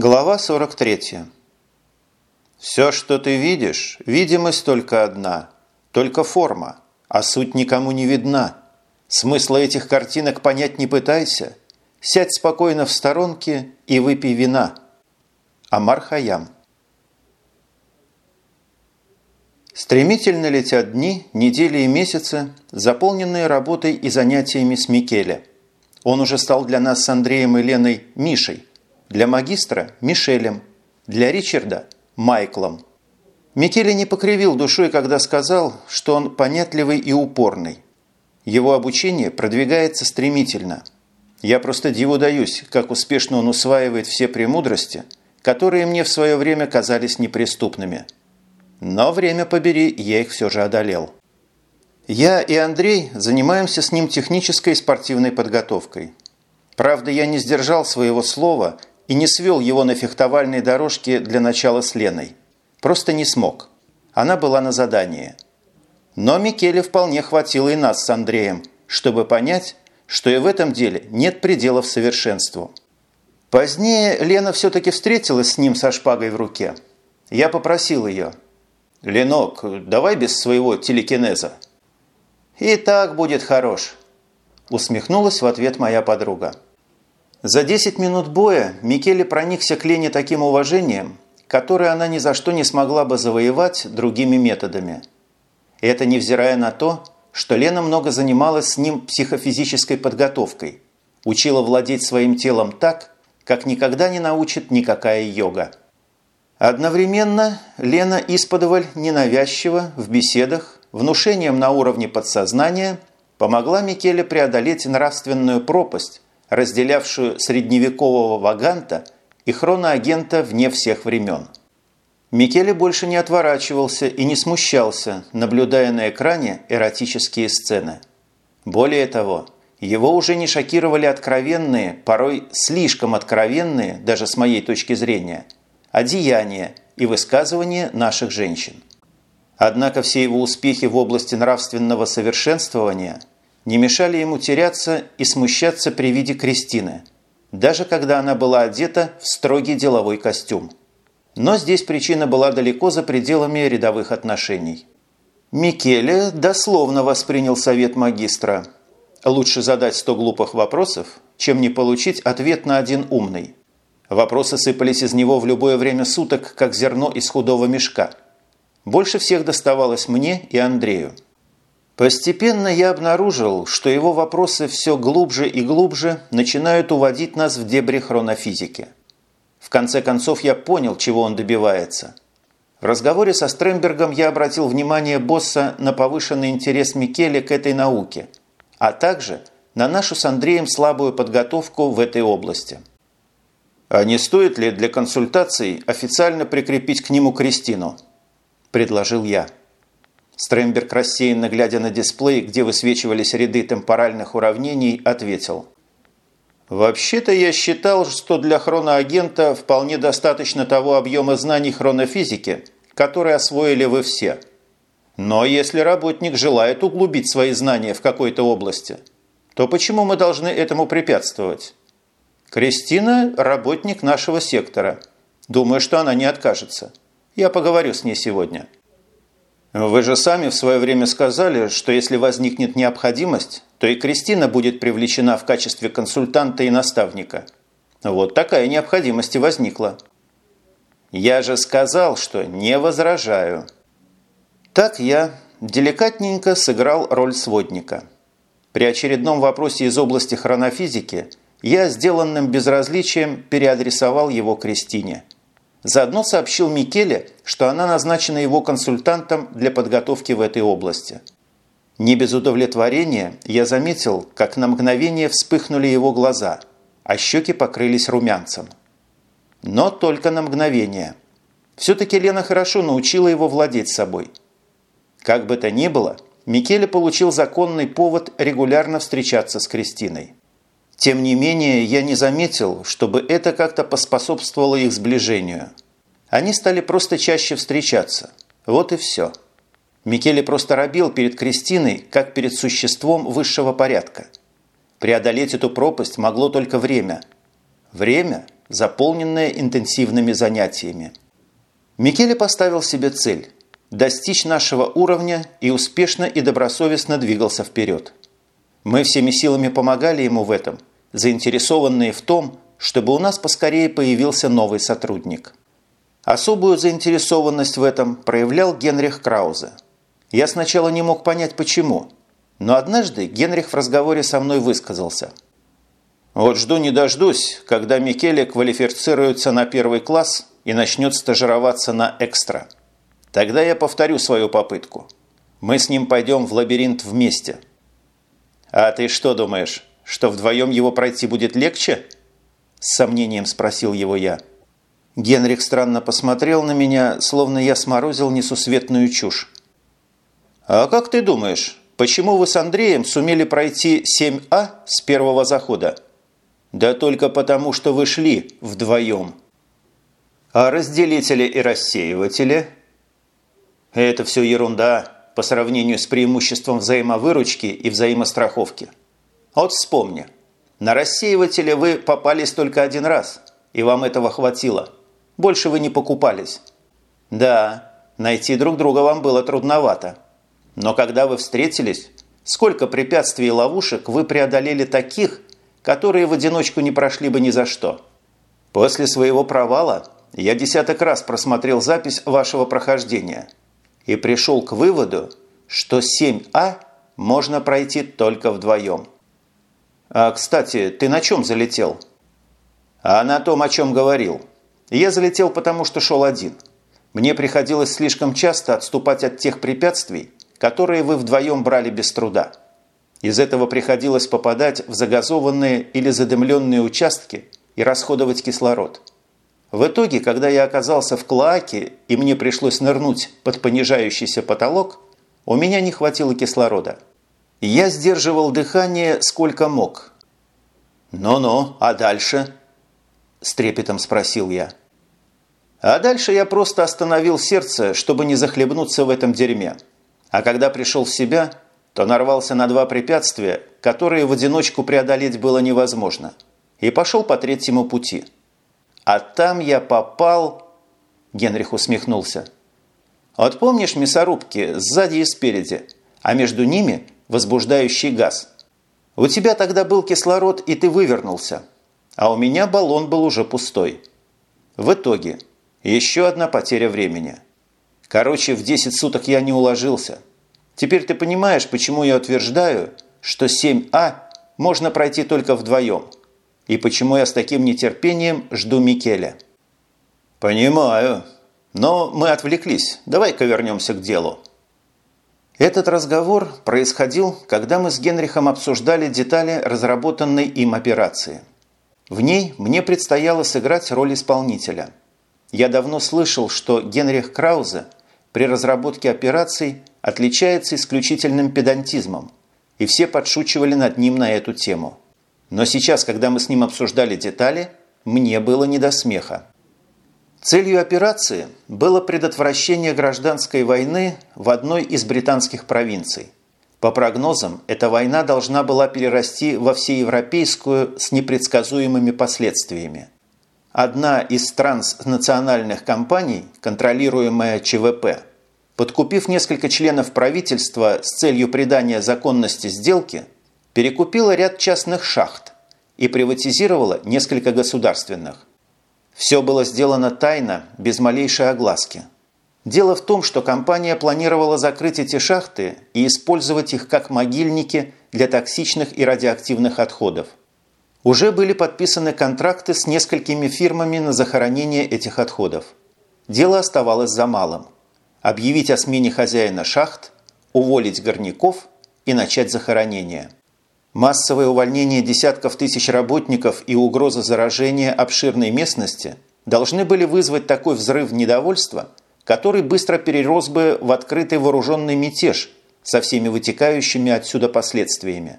Глава 43. Все, что ты видишь, видимость только одна, только форма, а суть никому не видна. Смысла этих картинок понять не пытайся. Сядь спокойно в сторонке и выпей вина. Амар Хаям. Стремительно летят дни, недели и месяцы, заполненные работой и занятиями с Микеле. Он уже стал для нас с Андреем и Леной Мишей, для магистра – Мишелем, для Ричарда – Майклом. Микеле не покривил душой, когда сказал, что он понятливый и упорный. Его обучение продвигается стремительно. Я просто диву даюсь, как успешно он усваивает все премудрости, которые мне в свое время казались неприступными. Но время побери, я их все же одолел. Я и Андрей занимаемся с ним технической и спортивной подготовкой. Правда, я не сдержал своего слова и не свел его на фехтовальной дорожке для начала с Леной. Просто не смог. Она была на задании. Но Микеле вполне хватило и нас с Андреем, чтобы понять, что и в этом деле нет пределов совершенству. Позднее Лена все-таки встретилась с ним со шпагой в руке. Я попросил ее. «Ленок, давай без своего телекинеза». «И так будет хорош», – усмехнулась в ответ моя подруга. За 10 минут боя Микеле проникся к Лене таким уважением, которое она ни за что не смогла бы завоевать другими методами. Это невзирая на то, что Лена много занималась с ним психофизической подготовкой, учила владеть своим телом так, как никогда не научит никакая йога. Одновременно Лена исподволь ненавязчиво в беседах, внушением на уровне подсознания помогла Микеле преодолеть нравственную пропасть, разделявшую средневекового ваганта и хроноагента вне всех времен. Микеле больше не отворачивался и не смущался, наблюдая на экране эротические сцены. Более того, его уже не шокировали откровенные, порой слишком откровенные, даже с моей точки зрения, одеяния и высказывания наших женщин. Однако все его успехи в области нравственного совершенствования – не мешали ему теряться и смущаться при виде Кристины, даже когда она была одета в строгий деловой костюм. Но здесь причина была далеко за пределами рядовых отношений. Микеле дословно воспринял совет магистра. Лучше задать сто глупых вопросов, чем не получить ответ на один умный. Вопросы сыпались из него в любое время суток, как зерно из худого мешка. Больше всех доставалось мне и Андрею. Постепенно я обнаружил, что его вопросы все глубже и глубже начинают уводить нас в дебри хронофизики. В конце концов я понял, чего он добивается. В разговоре со Стрембергом я обратил внимание босса на повышенный интерес Микеле к этой науке, а также на нашу с Андреем слабую подготовку в этой области. «А не стоит ли для консультаций официально прикрепить к нему Кристину?» – предложил я. Стремберг, рассеянно глядя на дисплей, где высвечивались ряды темпоральных уравнений, ответил. «Вообще-то я считал, что для хроноагента вполне достаточно того объема знаний хронофизики, который освоили вы все. Но если работник желает углубить свои знания в какой-то области, то почему мы должны этому препятствовать? Кристина – работник нашего сектора. Думаю, что она не откажется. Я поговорю с ней сегодня». Вы же сами в свое время сказали, что если возникнет необходимость, то и Кристина будет привлечена в качестве консультанта и наставника. Вот такая необходимость и возникла. Я же сказал, что не возражаю. Так я деликатненько сыграл роль сводника. При очередном вопросе из области хронофизики я сделанным безразличием переадресовал его Кристине – Заодно сообщил Микеле, что она назначена его консультантом для подготовки в этой области. Не без удовлетворения я заметил, как на мгновение вспыхнули его глаза, а щеки покрылись румянцем. Но только на мгновение. Все-таки Лена хорошо научила его владеть собой. Как бы то ни было, Микеле получил законный повод регулярно встречаться с Кристиной. Тем не менее, я не заметил, чтобы это как-то поспособствовало их сближению. Они стали просто чаще встречаться. Вот и все. Микеле просто робил перед Кристиной, как перед существом высшего порядка. Преодолеть эту пропасть могло только время. Время заполненное интенсивными занятиями. Микеле поставил себе цель – достичь нашего уровня и успешно и добросовестно двигался вперед. Мы всеми силами помогали ему в этом, заинтересованные в том, чтобы у нас поскорее появился новый сотрудник. Особую заинтересованность в этом проявлял Генрих Краузе. Я сначала не мог понять, почему, но однажды Генрих в разговоре со мной высказался. «Вот жду не дождусь, когда Микеле квалифицируется на первый класс и начнет стажироваться на экстра. Тогда я повторю свою попытку. Мы с ним пойдем в лабиринт вместе». «А ты что думаешь, что вдвоем его пройти будет легче?» С сомнением спросил его я. Генрих странно посмотрел на меня, словно я сморозил несусветную чушь. «А как ты думаешь, почему вы с Андреем сумели пройти 7А с первого захода?» «Да только потому, что вы шли вдвоем». «А разделители и рассеиватели?» «Это все ерунда по сравнению с преимуществом взаимовыручки и взаимостраховки. Вот вспомни, на рассеивателе вы попались только один раз, и вам этого хватило. Больше вы не покупались. Да, найти друг друга вам было трудновато. Но когда вы встретились, сколько препятствий и ловушек вы преодолели таких, которые в одиночку не прошли бы ни за что. После своего провала я десяток раз просмотрел запись вашего прохождения и пришел к выводу, что 7А можно пройти только вдвоем. А, кстати, ты на чем залетел? А на том, о чем говорил. Я залетел, потому что шел один. Мне приходилось слишком часто отступать от тех препятствий, которые вы вдвоем брали без труда. Из этого приходилось попадать в загазованные или задымленные участки и расходовать кислород. В итоге, когда я оказался в клоаке и мне пришлось нырнуть под понижающийся потолок, у меня не хватило кислорода. Я сдерживал дыхание сколько мог. «Ну-ну, а дальше?» – с трепетом спросил я. А дальше я просто остановил сердце, чтобы не захлебнуться в этом дерьме. А когда пришел в себя, то нарвался на два препятствия, которые в одиночку преодолеть было невозможно, и пошел по третьему пути. А там я попал... Генрих усмехнулся. Вот помнишь мясорубки сзади и спереди, а между ними возбуждающий газ? У тебя тогда был кислород, и ты вывернулся, а у меня баллон был уже пустой. В итоге еще одна потеря времени. Короче, в 10 суток я не уложился. Теперь ты понимаешь, почему я утверждаю, что 7А можно пройти только вдвоем, и почему я с таким нетерпением жду Микеля. Понимаю. Но мы отвлеклись. Давай-ка вернемся к делу. Этот разговор происходил, когда мы с Генрихом обсуждали детали разработанной им операции. В ней мне предстояло сыграть роль исполнителя – я давно слышал, что Генрих Краузе при разработке операций отличается исключительным педантизмом, и все подшучивали над ним на эту тему. Но сейчас, когда мы с ним обсуждали детали, мне было не до смеха. Целью операции было предотвращение гражданской войны в одной из британских провинций. По прогнозам, эта война должна была перерасти во всеевропейскую с непредсказуемыми последствиями – одна из транснациональных компаний, контролируемая ЧВП, подкупив несколько членов правительства с целью придания законности сделки, перекупила ряд частных шахт и приватизировала несколько государственных. Все было сделано тайно, без малейшей огласки. Дело в том, что компания планировала закрыть эти шахты и использовать их как могильники для токсичных и радиоактивных отходов. Уже были подписаны контракты с несколькими фирмами на захоронение этих отходов. Дело оставалось за малым. Объявить о смене хозяина шахт, уволить горняков и начать захоронение. Массовое увольнение десятков тысяч работников и угроза заражения обширной местности должны были вызвать такой взрыв недовольства, который быстро перерос бы в открытый вооруженный мятеж со всеми вытекающими отсюда последствиями.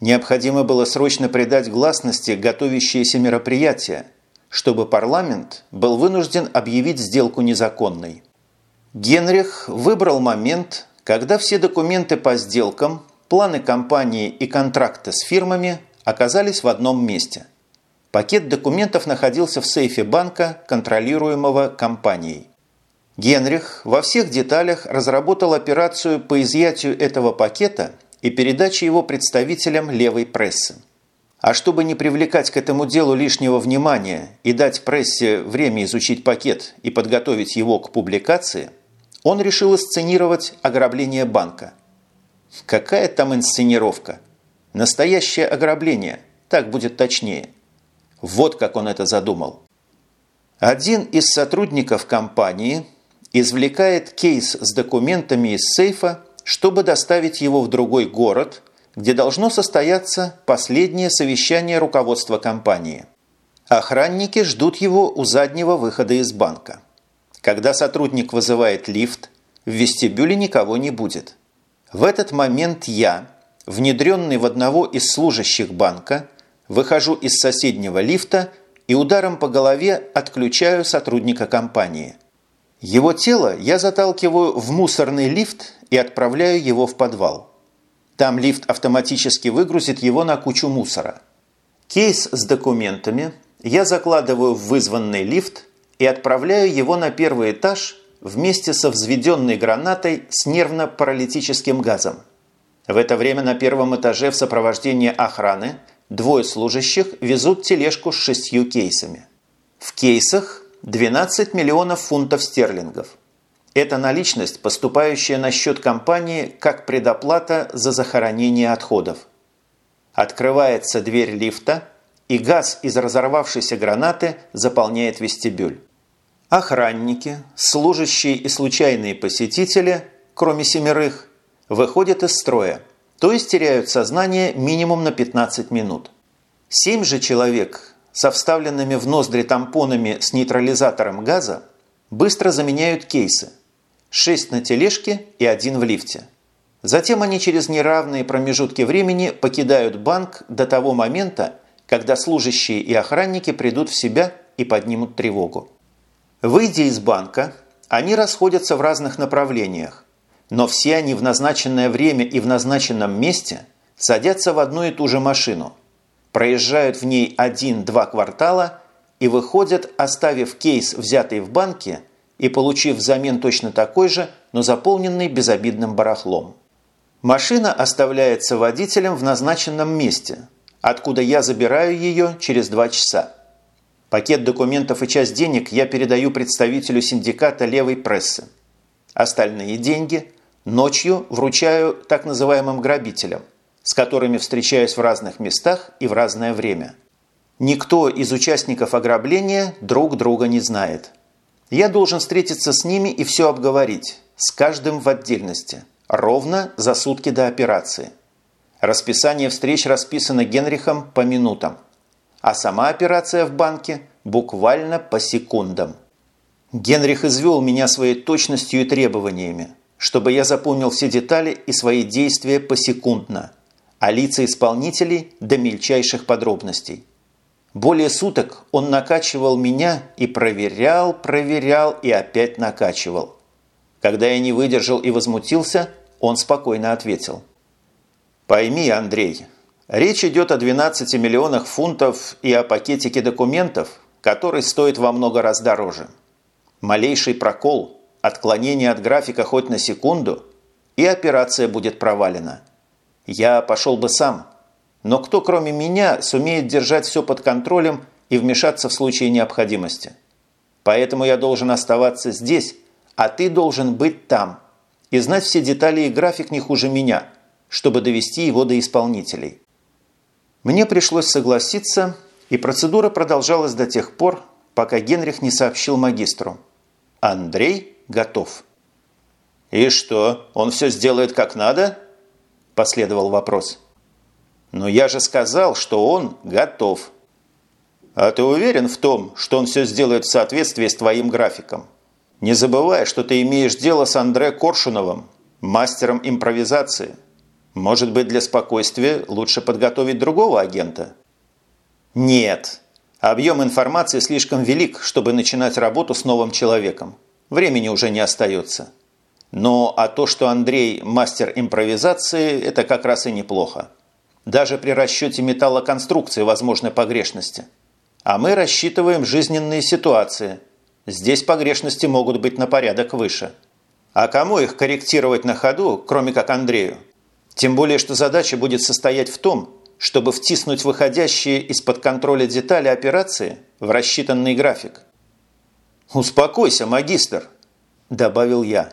Необходимо было срочно придать гласности готовящиеся мероприятия, чтобы парламент был вынужден объявить сделку незаконной. Генрих выбрал момент, когда все документы по сделкам, планы компании и контракты с фирмами оказались в одном месте. Пакет документов находился в сейфе банка, контролируемого компанией. Генрих во всех деталях разработал операцию по изъятию этого пакета и передаче его представителям левой прессы. А чтобы не привлекать к этому делу лишнего внимания и дать прессе время изучить пакет и подготовить его к публикации, он решил инсценировать ограбление банка. Какая там инсценировка? Настоящее ограбление, так будет точнее. Вот как он это задумал. Один из сотрудников компании извлекает кейс с документами из сейфа, чтобы доставить его в другой город, где должно состояться последнее совещание руководства компании. Охранники ждут его у заднего выхода из банка. Когда сотрудник вызывает лифт, в вестибюле никого не будет. В этот момент я, внедренный в одного из служащих банка, Выхожу из соседнего лифта и ударом по голове отключаю сотрудника компании. Его тело я заталкиваю в мусорный лифт и отправляю его в подвал. Там лифт автоматически выгрузит его на кучу мусора. Кейс с документами я закладываю в вызванный лифт и отправляю его на первый этаж вместе со взведенной гранатой с нервно-паралитическим газом. В это время на первом этаже в сопровождении охраны – Двое служащих везут тележку с шестью кейсами. В кейсах 12 миллионов фунтов стерлингов. Это наличность, поступающая на счет компании как предоплата за захоронение отходов. Открывается дверь лифта, и газ из разорвавшейся гранаты заполняет вестибюль. Охранники, служащие и случайные посетители, кроме семерых, выходят из строя – то есть теряют сознание минимум на 15 минут. Семь же человек со вставленными в ноздри тампонами с нейтрализатором газа быстро заменяют кейсы. Шесть на тележке и один в лифте. Затем они через неравные промежутки времени покидают банк до того момента, когда служащие и охранники придут в себя и поднимут тревогу. Выйдя из банка, они расходятся в разных направлениях, но все они в назначенное время и в назначенном месте садятся в одну и ту же машину, проезжают в ней один-два квартала и выходят, оставив кейс, взятый в банке, и получив взамен точно такой же, но заполненный безобидным барахлом. Машина оставляется водителем в назначенном месте, откуда я забираю ее через два часа. Пакет документов и часть денег я передаю представителю синдиката левой прессы. Остальные деньги Ночью вручаю так называемым грабителям, с которыми встречаюсь в разных местах и в разное время. Никто из участников ограбления друг друга не знает. Я должен встретиться с ними и все обговорить, с каждым в отдельности, ровно за сутки до операции. Расписание встреч расписано Генрихом по минутам, а сама операция в банке буквально по секундам. Генрих извел меня своей точностью и требованиями – чтобы я запомнил все детали и свои действия посекундно, а лица исполнителей до мельчайших подробностей. Более суток он накачивал меня и проверял, проверял и опять накачивал. Когда я не выдержал и возмутился, он спокойно ответил. «Пойми, Андрей, речь идет о 12 миллионах фунтов и о пакетике документов, который стоит во много раз дороже. Малейший прокол – Отклонение от графика хоть на секунду, и операция будет провалена. Я пошел бы сам, но кто кроме меня сумеет держать все под контролем и вмешаться в случае необходимости? Поэтому я должен оставаться здесь, а ты должен быть там и знать все детали и график не хуже меня, чтобы довести его до исполнителей. Мне пришлось согласиться, и процедура продолжалась до тех пор, пока Генрих не сообщил магистру. Андрей готов. «И что, он все сделает как надо?» – последовал вопрос. «Но я же сказал, что он готов». «А ты уверен в том, что он все сделает в соответствии с твоим графиком? Не забывай, что ты имеешь дело с Андре Коршуновым, мастером импровизации. Может быть, для спокойствия лучше подготовить другого агента?» «Нет. Объем информации слишком велик, чтобы начинать работу с новым человеком. Времени уже не остается. Но а то, что Андрей мастер импровизации, это как раз и неплохо. Даже при расчете металлоконструкции возможны погрешности. а мы рассчитываем жизненные ситуации. Здесь погрешности могут быть на порядок выше. А кому их корректировать на ходу, кроме как Андрею? Тем более, что задача будет состоять в том, чтобы втиснуть выходящие из-под контроля детали операции в рассчитанный график. «Успокойся, магистр», – добавил я.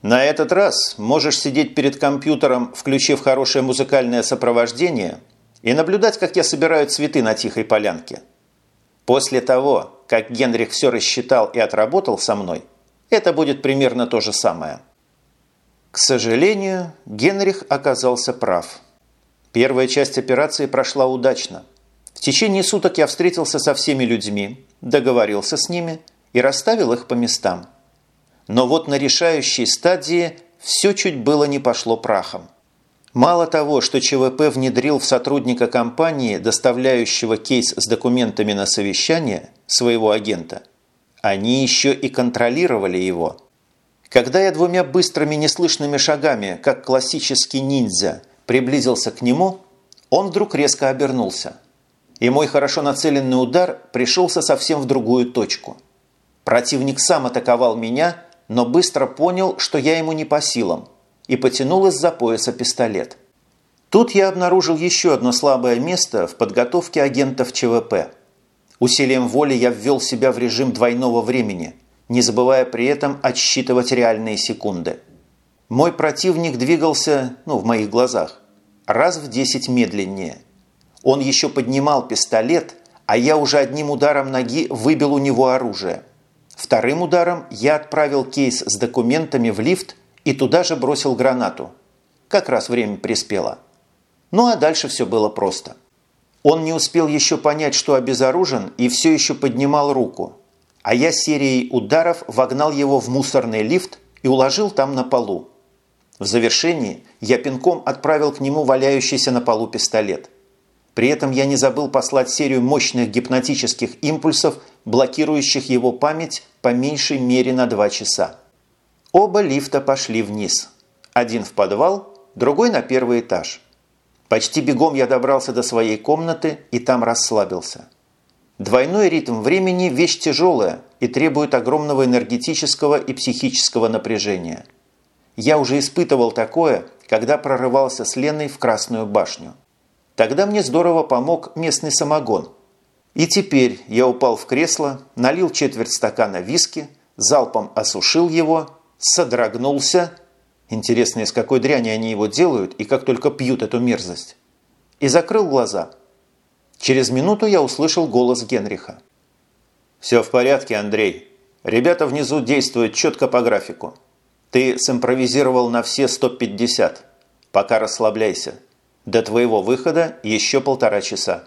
«На этот раз можешь сидеть перед компьютером, включив хорошее музыкальное сопровождение, и наблюдать, как я собираю цветы на тихой полянке. После того, как Генрих все рассчитал и отработал со мной, это будет примерно то же самое». К сожалению, Генрих оказался прав. Первая часть операции прошла удачно. В течение суток я встретился со всеми людьми, договорился с ними – и расставил их по местам. Но вот на решающей стадии все чуть было не пошло прахом. Мало того, что ЧВП внедрил в сотрудника компании, доставляющего кейс с документами на совещание, своего агента, они еще и контролировали его. Когда я двумя быстрыми неслышными шагами, как классический ниндзя, приблизился к нему, он вдруг резко обернулся. И мой хорошо нацеленный удар пришелся совсем в другую точку – Противник сам атаковал меня, но быстро понял, что я ему не по силам, и потянул из-за пояса пистолет. Тут я обнаружил еще одно слабое место в подготовке агентов ЧВП. Усилием воли я ввел себя в режим двойного времени, не забывая при этом отсчитывать реальные секунды. Мой противник двигался, ну, в моих глазах, раз в десять медленнее. Он еще поднимал пистолет, а я уже одним ударом ноги выбил у него оружие – Вторым ударом я отправил кейс с документами в лифт и туда же бросил гранату. Как раз время приспело. Ну а дальше все было просто. Он не успел еще понять, что обезоружен, и все еще поднимал руку. А я серией ударов вогнал его в мусорный лифт и уложил там на полу. В завершении я пинком отправил к нему валяющийся на полу пистолет. При этом я не забыл послать серию мощных гипнотических импульсов, блокирующих его память по меньшей мере на два часа. Оба лифта пошли вниз. Один в подвал, другой на первый этаж. Почти бегом я добрался до своей комнаты и там расслабился. Двойной ритм времени – вещь тяжелая и требует огромного энергетического и психического напряжения. Я уже испытывал такое, когда прорывался с Леной в Красную башню. Тогда мне здорово помог местный самогон. И теперь я упал в кресло, налил четверть стакана виски, залпом осушил его, содрогнулся. Интересно, из какой дряни они его делают и как только пьют эту мерзость. И закрыл глаза. Через минуту я услышал голос Генриха. «Все в порядке, Андрей. Ребята внизу действуют четко по графику. Ты симпровизировал на все 150. Пока расслабляйся. До твоего выхода еще полтора часа.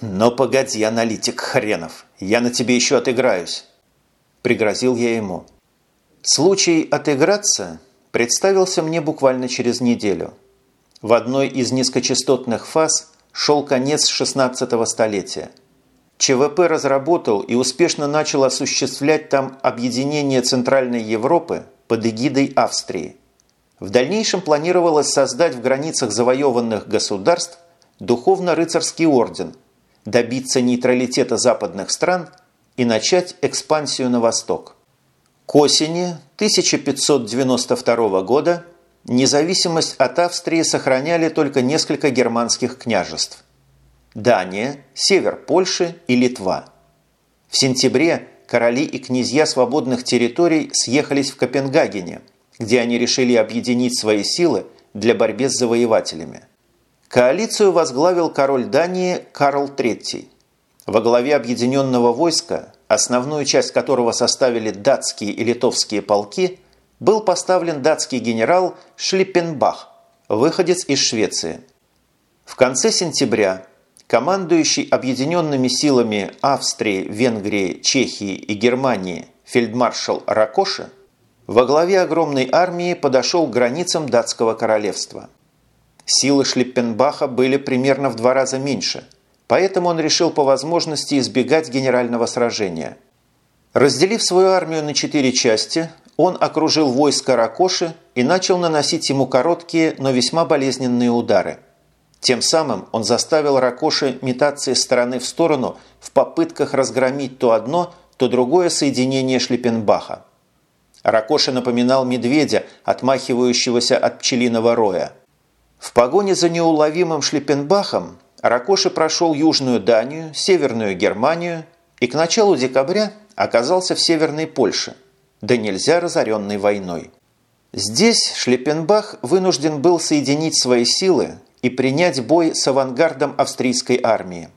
Но погоди, аналитик хренов, я на тебе еще отыграюсь. Пригрозил я ему. Случай отыграться представился мне буквально через неделю. В одной из низкочастотных фаз шел конец 16-го столетия. ЧВП разработал и успешно начал осуществлять там объединение Центральной Европы под эгидой Австрии – в дальнейшем планировалось создать в границах завоеванных государств духовно-рыцарский орден, добиться нейтралитета западных стран и начать экспансию на восток. К осени 1592 года независимость от Австрии сохраняли только несколько германских княжеств – Дания, север Польши и Литва. В сентябре короли и князья свободных территорий съехались в Копенгагене – где они решили объединить свои силы для борьбы с завоевателями. Коалицию возглавил король Дании Карл III. Во главе объединенного войска, основную часть которого составили датские и литовские полки, был поставлен датский генерал Шлиппенбах, выходец из Швеции. В конце сентября командующий объединенными силами Австрии, Венгрии, Чехии и Германии фельдмаршал Ракоши во главе огромной армии подошел к границам датского королевства. Силы Шлиппенбаха были примерно в два раза меньше, поэтому он решил по возможности избегать генерального сражения. Разделив свою армию на четыре части, он окружил войско Ракоши и начал наносить ему короткие, но весьма болезненные удары. Тем самым он заставил Ракоши метаться из стороны в сторону в попытках разгромить то одно, то другое соединение Шлиппенбаха. Ракоши напоминал медведя, отмахивающегося от пчелиного роя. В погоне за неуловимым Шлиппенбахом Ракоши прошел Южную Данию, Северную Германию и к началу декабря оказался в Северной Польше, да нельзя разоренной войной. Здесь Шлиппенбах вынужден был соединить свои силы и принять бой с авангардом австрийской армии.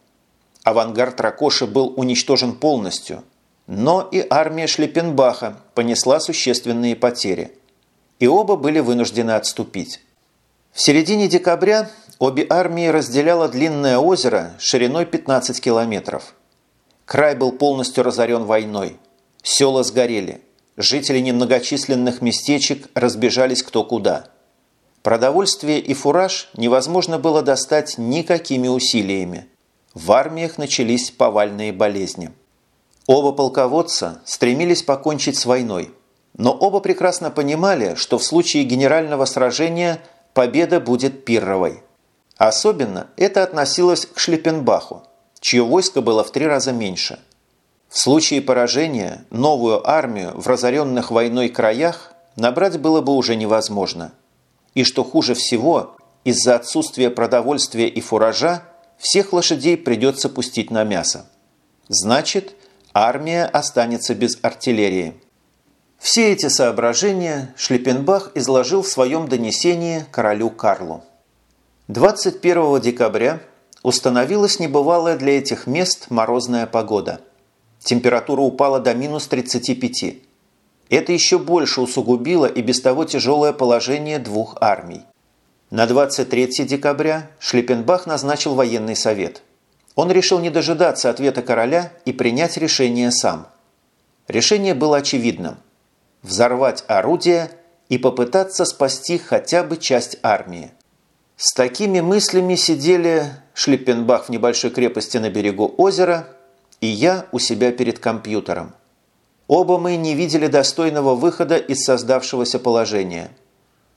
Авангард Ракоши был уничтожен полностью, но и армия Шлиппенбаха понесла существенные потери, и оба были вынуждены отступить. В середине декабря обе армии разделяло длинное озеро шириной 15 километров. Край был полностью разорен войной. Села сгорели. Жители немногочисленных местечек разбежались кто куда. Продовольствие и фураж невозможно было достать никакими усилиями. В армиях начались повальные болезни. Оба полководца стремились покончить с войной, но оба прекрасно понимали, что в случае генерального сражения победа будет пирровой. Особенно это относилось к Шлиппенбаху, чье войско было в три раза меньше. В случае поражения новую армию в разоренных войной краях набрать было бы уже невозможно – и что хуже всего, из-за отсутствия продовольствия и фуража всех лошадей придется пустить на мясо. Значит, армия останется без артиллерии. Все эти соображения Шлиппенбах изложил в своем донесении королю Карлу. 21 декабря установилась небывалая для этих мест морозная погода. Температура упала до минус 35. Это еще больше усугубило и без того тяжелое положение двух армий. На 23 декабря Шлиппенбах назначил военный совет. Он решил не дожидаться ответа короля и принять решение сам. Решение было очевидным – взорвать орудия и попытаться спасти хотя бы часть армии. С такими мыслями сидели Шлиппенбах в небольшой крепости на берегу озера и я у себя перед компьютером. Оба мы не видели достойного выхода из создавшегося положения.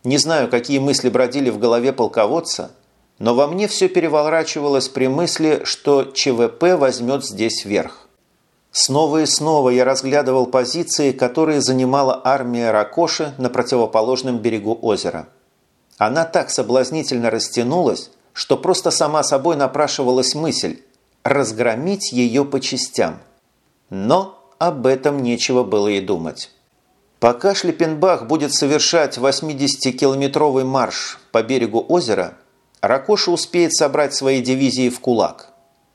Не знаю, какие мысли бродили в голове полководца, но во мне все переворачивалось при мысли, что ЧВП возьмет здесь верх. Снова и снова я разглядывал позиции, которые занимала армия Ракоши на противоположном берегу озера. Она так соблазнительно растянулась, что просто сама собой напрашивалась мысль разгромить ее по частям. Но об этом нечего было и думать. Пока Шлиппенбах будет совершать 80-километровый марш по берегу озера, Ракоша успеет собрать свои дивизии в кулак.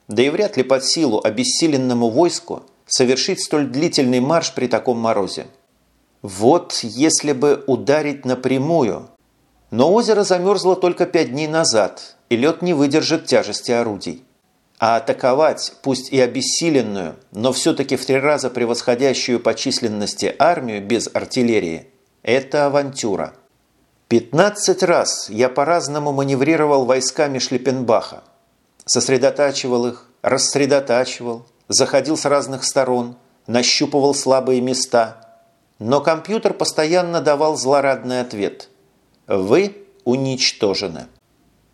Да и вряд ли под силу обессиленному войску совершить столь длительный марш при таком морозе. Вот если бы ударить напрямую. Но озеро замерзло только пять дней назад, и лед не выдержит тяжести орудий. А атаковать, пусть и обессиленную, но все-таки в три раза превосходящую по численности армию без артиллерии – это авантюра. 15 раз я по-разному маневрировал войсками Шлиппенбаха. Сосредотачивал их, рассредотачивал, заходил с разных сторон, нащупывал слабые места. Но компьютер постоянно давал злорадный ответ. Вы уничтожены.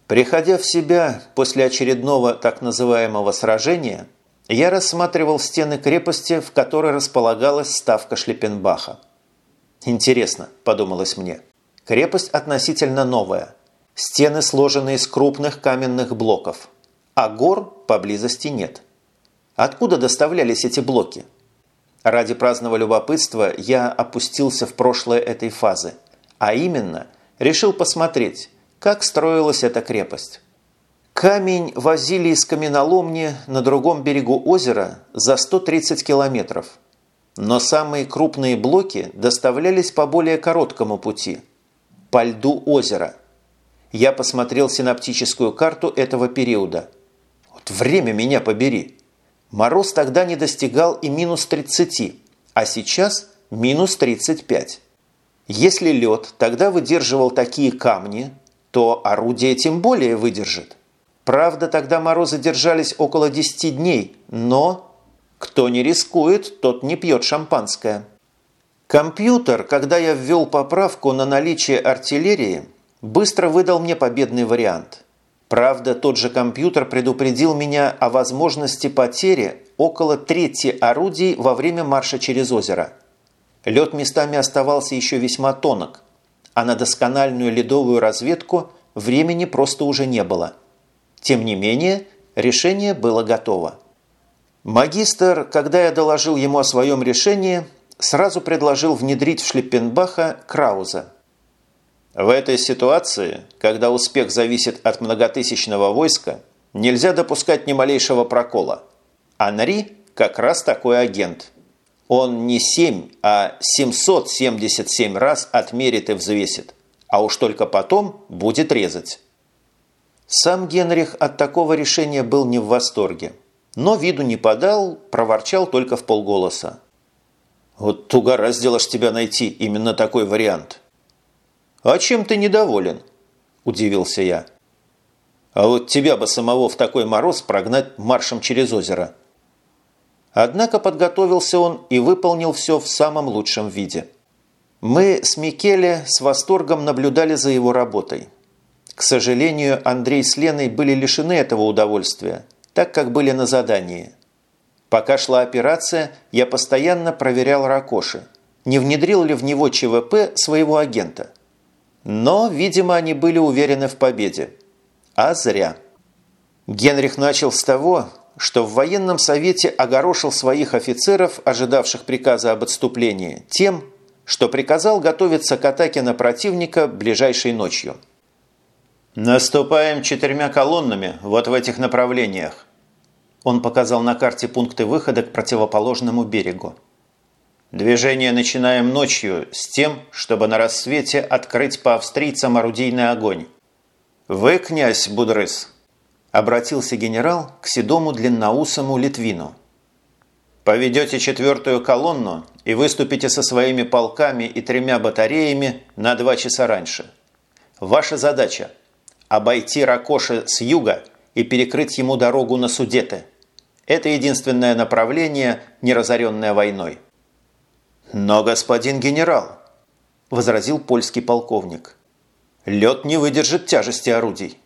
Приходя в себя после очередного так называемого сражения, я рассматривал стены крепости, в которой располагалась ставка Шлиппенбаха. «Интересно», – подумалось мне, – крепость относительно новая, стены сложены из крупных каменных блоков, а гор поблизости нет. Откуда доставлялись эти блоки? Ради праздного любопытства я опустился в прошлое этой фазы, а именно решил посмотреть, как строилась эта крепость. Камень возили из каменоломни на другом берегу озера за 130 километров. Но самые крупные блоки доставлялись по более короткому пути – по льду озера. Я посмотрел синаптическую карту этого периода. Вот время меня побери. Мороз тогда не достигал и минус 30, а сейчас минус 35. Если лед тогда выдерживал такие камни – то орудие тем более выдержит. Правда, тогда морозы держались около 10 дней, но кто не рискует, тот не пьет шампанское. Компьютер, когда я ввел поправку на наличие артиллерии, быстро выдал мне победный вариант. Правда, тот же компьютер предупредил меня о возможности потери около трети орудий во время марша через озеро. Лед местами оставался еще весьма тонок, а на доскональную ледовую разведку времени просто уже не было. Тем не менее, решение было готово. Магистр, когда я доложил ему о своем решении, сразу предложил внедрить в Шлиппенбаха Крауза. В этой ситуации, когда успех зависит от многотысячного войска, нельзя допускать ни малейшего прокола. Анри как раз такой агент. Он не 7, а 777 раз отмерит и взвесит, а уж только потом будет резать. Сам Генрих от такого решения был не в восторге, но виду не подал, проворчал только в полголоса. «Вот угораздило ж тебя найти именно такой вариант». «А чем ты недоволен?» – удивился я. «А вот тебя бы самого в такой мороз прогнать маршем через озеро». Однако подготовился он и выполнил все в самом лучшем виде. Мы с Микеле с восторгом наблюдали за его работой. К сожалению, Андрей с Леной были лишены этого удовольствия, так как были на задании. Пока шла операция, я постоянно проверял Ракоши, не внедрил ли в него ЧВП своего агента. Но, видимо, они были уверены в победе. А зря. Генрих начал с того, что в военном совете огорошил своих офицеров, ожидавших приказа об отступлении, тем, что приказал готовиться к атаке на противника ближайшей ночью. «Наступаем четырьмя колоннами вот в этих направлениях», он показал на карте пункты выхода к противоположному берегу. «Движение начинаем ночью с тем, чтобы на рассвете открыть по австрийцам орудийный огонь. Вы, князь Будрыс, обратился генерал к седому длинноусому Литвину. «Поведете четвертую колонну и выступите со своими полками и тремя батареями на два часа раньше. Ваша задача – обойти Ракоши с юга и перекрыть ему дорогу на Судеты. Это единственное направление, не разоренное войной». «Но, господин генерал», – возразил польский полковник, – «лед не выдержит тяжести орудий».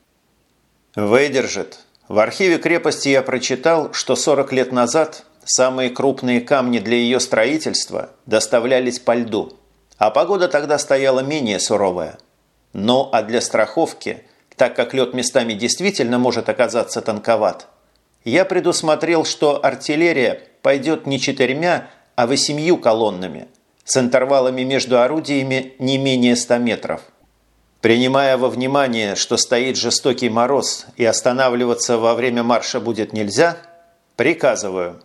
Выдержит. В архиве крепости я прочитал, что 40 лет назад самые крупные камни для ее строительства доставлялись по льду, а погода тогда стояла менее суровая. Ну а для страховки, так как лед местами действительно может оказаться тонковат, я предусмотрел, что артиллерия пойдет не четырьмя, а восемью колоннами, с интервалами между орудиями не менее 100 метров – Принимая во внимание, что стоит жестокий мороз и останавливаться во время марша будет нельзя, приказываю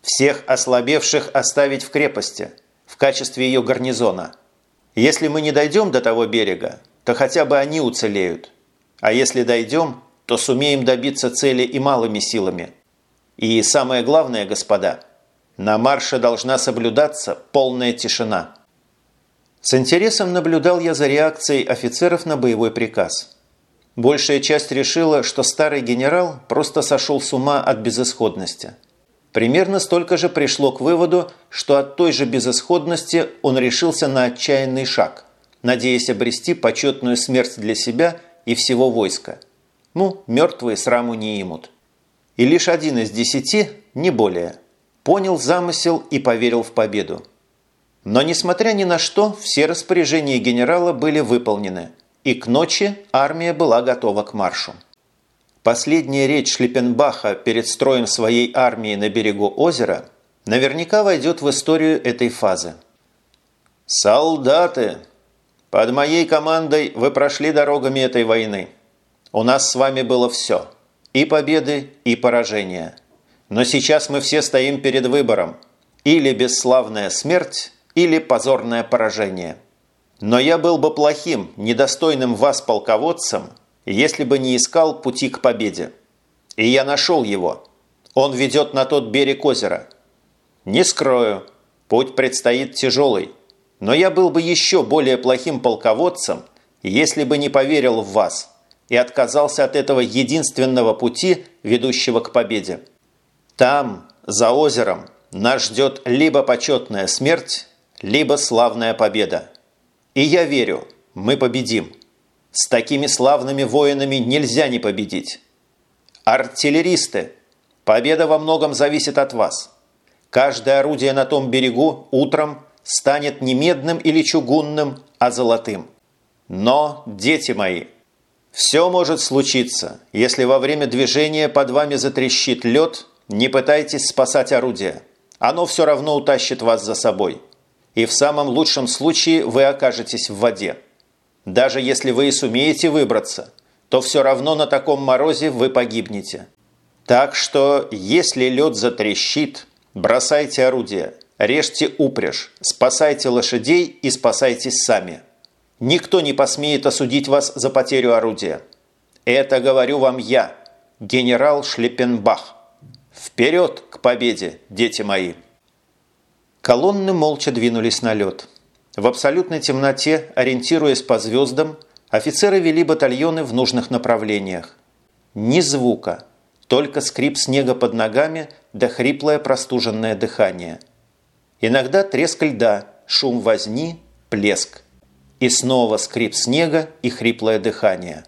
всех ослабевших оставить в крепости в качестве ее гарнизона. Если мы не дойдем до того берега, то хотя бы они уцелеют. А если дойдем, то сумеем добиться цели и малыми силами. И самое главное, господа, на марше должна соблюдаться полная тишина. С интересом наблюдал я за реакцией офицеров на боевой приказ. Большая часть решила, что старый генерал просто сошел с ума от безысходности. Примерно столько же пришло к выводу, что от той же безысходности он решился на отчаянный шаг, надеясь обрести почетную смерть для себя и всего войска. Ну, мертвые сраму не имут. И лишь один из десяти, не более, понял замысел и поверил в победу. Но, несмотря ни на что, все распоряжения генерала были выполнены, и к ночи армия была готова к маршу. Последняя речь Шлиппенбаха перед строем своей армии на берегу озера наверняка войдет в историю этой фазы. «Солдаты! Под моей командой вы прошли дорогами этой войны. У нас с вами было все – и победы, и поражения. Но сейчас мы все стоим перед выбором – или бесславная смерть, или позорное поражение. Но я был бы плохим, недостойным вас полководцем, если бы не искал пути к победе. И я нашел его. Он ведет на тот берег озера. Не скрою, путь предстоит тяжелый, но я был бы еще более плохим полководцем, если бы не поверил в вас и отказался от этого единственного пути, ведущего к победе. Там, за озером, нас ждет либо почетная смерть, либо славная победа. И я верю, мы победим. С такими славными воинами нельзя не победить. Артиллеристы! Победа во многом зависит от вас. Каждое орудие на том берегу утром станет не медным или чугунным, а золотым. Но, дети мои, все может случиться. Если во время движения под вами затрещит лед, не пытайтесь спасать орудие. Оно все равно утащит вас за собой. И в самом лучшем случае вы окажетесь в воде. Даже если вы и сумеете выбраться, то все равно на таком морозе вы погибнете. Так что, если лед затрещит, бросайте орудие, режьте упряжь, спасайте лошадей и спасайтесь сами. Никто не посмеет осудить вас за потерю орудия. Это говорю вам я, генерал Шлепенбах. Вперед к победе, дети мои! Колонны молча двинулись на лед. В абсолютной темноте, ориентируясь по звездам, офицеры вели батальоны в нужных направлениях. Ни звука, только скрип снега под ногами да хриплое простуженное дыхание. Иногда треск льда, шум возни, плеск. И снова скрип снега и хриплое дыхание.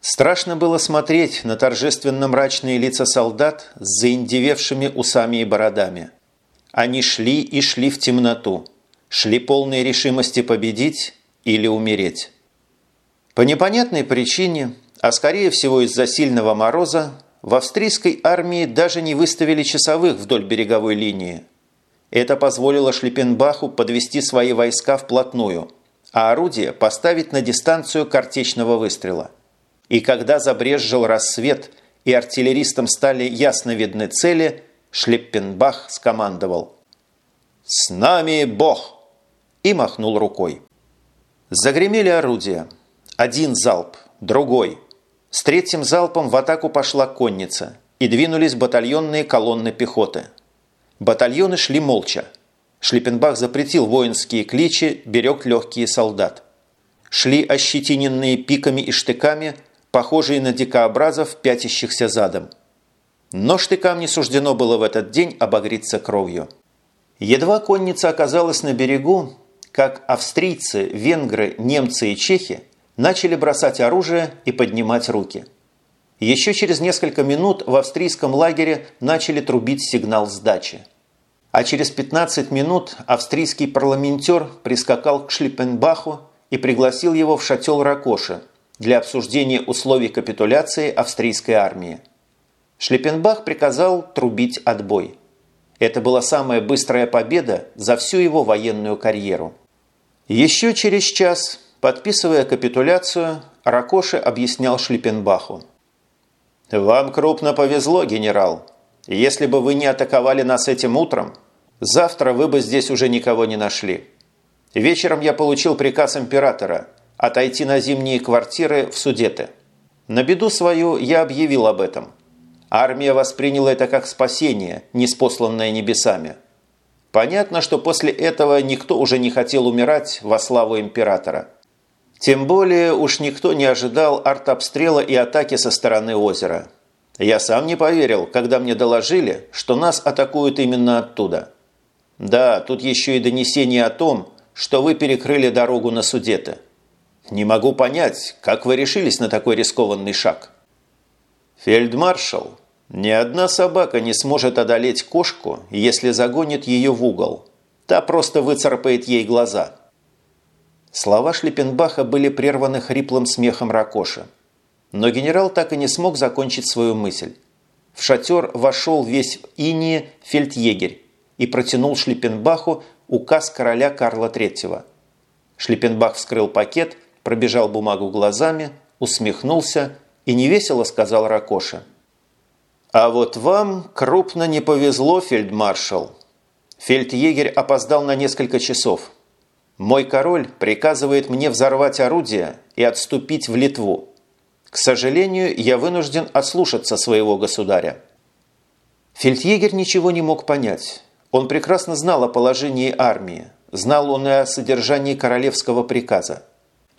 Страшно было смотреть на торжественно мрачные лица солдат с заиндевевшими усами и бородами. Они шли и шли в темноту, шли полные решимости победить или умереть. По непонятной причине, а скорее всего из-за сильного мороза, в австрийской армии даже не выставили часовых вдоль береговой линии. Это позволило Шлиппенбаху подвести свои войска вплотную, а орудие поставить на дистанцию картечного выстрела. И когда забрезжил рассвет и артиллеристам стали ясно видны цели, Шлиппенбах скомандовал «С нами Бог!» и махнул рукой. Загремели орудия. Один залп, другой. С третьим залпом в атаку пошла конница и двинулись батальонные колонны пехоты. Батальоны шли молча. Шлиппенбах запретил воинские кличи, берег легкие солдат. Шли ощетиненные пиками и штыками, похожие на дикообразов, пятящихся задом. Но штыкам не суждено было в этот день обогреться кровью. Едва конница оказалась на берегу, как австрийцы, венгры, немцы и чехи начали бросать оружие и поднимать руки. Еще через несколько минут в австрийском лагере начали трубить сигнал сдачи. А через 15 минут австрийский парламентер прискакал к Шлиппенбаху и пригласил его в шател Ракоши для обсуждения условий капитуляции австрийской армии. Шлиппенбах приказал трубить отбой. Это была самая быстрая победа за всю его военную карьеру. Еще через час, подписывая капитуляцию, Ракоши объяснял Шлиппенбаху. «Вам крупно повезло, генерал. Если бы вы не атаковали нас этим утром, завтра вы бы здесь уже никого не нашли. Вечером я получил приказ императора отойти на зимние квартиры в Судеты. На беду свою я объявил об этом. Армия восприняла это как спасение, неспосланное небесами. Понятно, что после этого никто уже не хотел умирать во славу императора. Тем более уж никто не ожидал артобстрела и атаки со стороны озера. Я сам не поверил, когда мне доложили, что нас атакуют именно оттуда. Да, тут еще и донесение о том, что вы перекрыли дорогу на Судеты. Не могу понять, как вы решились на такой рискованный шаг. Фельдмаршал, ни одна собака не сможет одолеть кошку, если загонит ее в угол. Та просто выцарапает ей глаза. Слова Шлиппенбаха были прерваны хриплым смехом Ракоши. Но генерал так и не смог закончить свою мысль. В шатер вошел весь инии фельдъегерь и протянул Шлиппенбаху указ короля Карла III. Шлиппенбах вскрыл пакет, пробежал бумагу глазами, усмехнулся и невесело сказал Ракоше – а вот вам крупно не повезло, фельдмаршал. Фельдъегерь опоздал на несколько часов. Мой король приказывает мне взорвать орудие и отступить в Литву. К сожалению, я вынужден ослушаться своего государя. Фельдъегерь ничего не мог понять. Он прекрасно знал о положении армии, знал он и о содержании королевского приказа.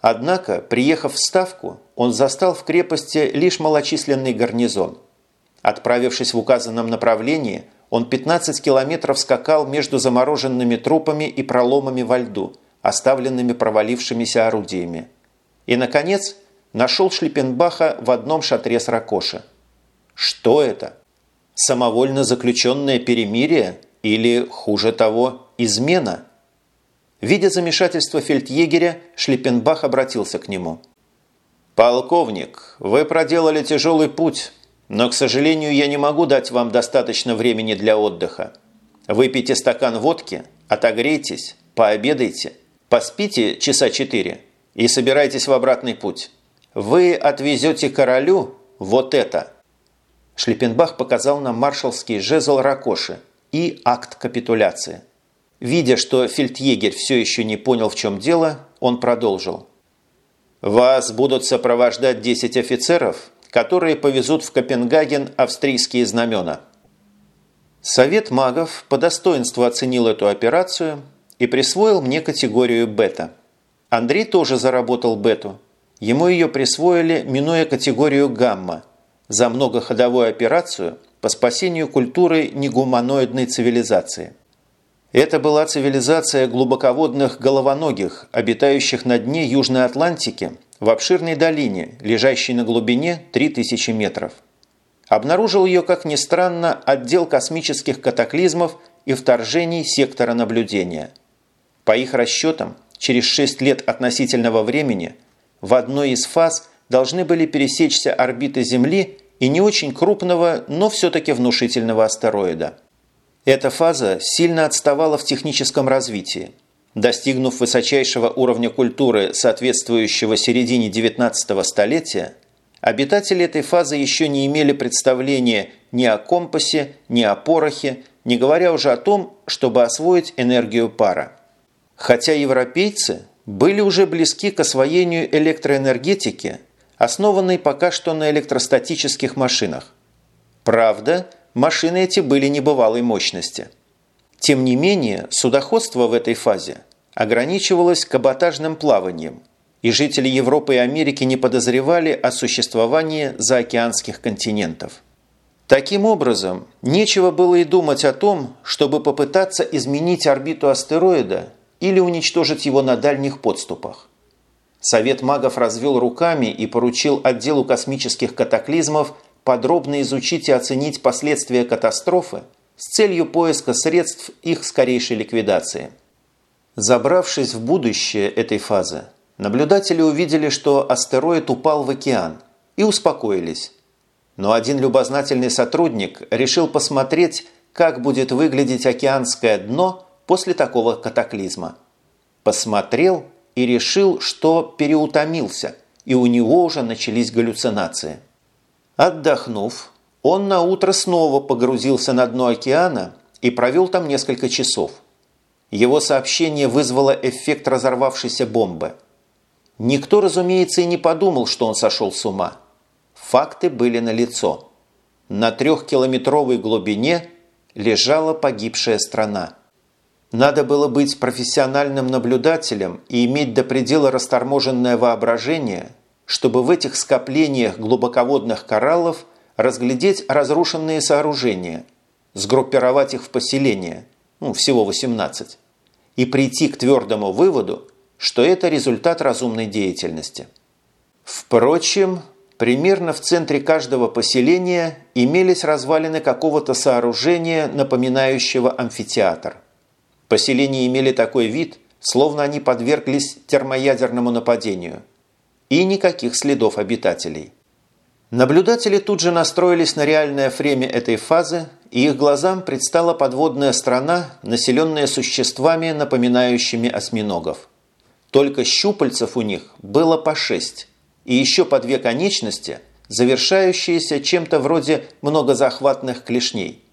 Однако, приехав в Ставку, он застал в крепости лишь малочисленный гарнизон – Отправившись в указанном направлении, он 15 километров скакал между замороженными трупами и проломами во льду, оставленными провалившимися орудиями. И, наконец, нашел Шлиппенбаха в одном шатре с Ракоши. Что это? Самовольно заключенное перемирие или, хуже того, измена? Видя замешательство фельдъегеря, Шлиппенбах обратился к нему. «Полковник, вы проделали тяжелый путь, но, к сожалению, я не могу дать вам достаточно времени для отдыха. Выпейте стакан водки, отогрейтесь, пообедайте, поспите часа четыре и собирайтесь в обратный путь. Вы отвезете королю вот это». Шлиппенбах показал нам маршалский жезл Ракоши и акт капитуляции. Видя, что фельдъегерь все еще не понял, в чем дело, он продолжил. «Вас будут сопровождать 10 офицеров, которые повезут в Копенгаген австрийские знамена». Совет магов по достоинству оценил эту операцию и присвоил мне категорию «бета». Андрей тоже заработал «бету». Ему ее присвоили, минуя категорию «гамма» за многоходовую операцию по спасению культуры негуманоидной цивилизации. Это была цивилизация глубоководных головоногих, обитающих на дне Южной Атлантики в обширной долине, лежащей на глубине 3000 метров. Обнаружил ее, как ни странно, отдел космических катаклизмов и вторжений сектора наблюдения. По их расчетам, через 6 лет относительного времени в одной из фаз должны были пересечься орбиты Земли и не очень крупного, но все-таки внушительного астероида. Эта фаза сильно отставала в техническом развитии. Достигнув высочайшего уровня культуры, соответствующего середине 19 столетия, Обитатели этой фазы еще не имели представления ни о компасе, ни о порохе, не говоря уже о том, чтобы освоить энергию пара. Хотя европейцы были уже близки к освоению электроэнергетики, основанной пока что на электростатических машинах. Правда, машины эти были небывалой мощности. Тем не менее, судоходство в этой фазе ограничивалось каботажным плаванием – и жители Европы и Америки не подозревали о существовании заокеанских континентов. Таким образом, нечего было и думать о том, чтобы попытаться изменить орбиту астероида или уничтожить его на дальних подступах. Совет магов развел руками и поручил отделу космических катаклизмов подробно изучить и оценить последствия катастрофы с целью поиска средств их скорейшей ликвидации. Забравшись в будущее этой фазы, Наблюдатели увидели, что астероид упал в океан и успокоились. Но один любознательный сотрудник решил посмотреть, как будет выглядеть океанское дно после такого катаклизма. Посмотрел и решил, что переутомился, и у него уже начались галлюцинации. Отдохнув, он на утро снова погрузился на дно океана и провел там несколько часов. Его сообщение вызвало эффект разорвавшейся бомбы – Никто, разумеется, и не подумал, что он сошел с ума. Факты были налицо. На трехкилометровой глубине лежала погибшая страна. Надо было быть профессиональным наблюдателем и иметь до предела расторможенное воображение, чтобы в этих скоплениях глубоководных кораллов разглядеть разрушенные сооружения, сгруппировать их в поселения, ну, всего 18, и прийти к твердому выводу, что это результат разумной деятельности. Впрочем, примерно в центре каждого поселения имелись развалины какого-то сооружения, напоминающего амфитеатр. Поселения имели такой вид, словно они подверглись термоядерному нападению. И никаких следов обитателей. Наблюдатели тут же настроились на реальное время этой фазы, и их глазам предстала подводная страна, населенная существами, напоминающими осьминогов. Только щупальцев у них было по шесть, и еще по две конечности, завершающиеся чем-то вроде многозахватных клешней.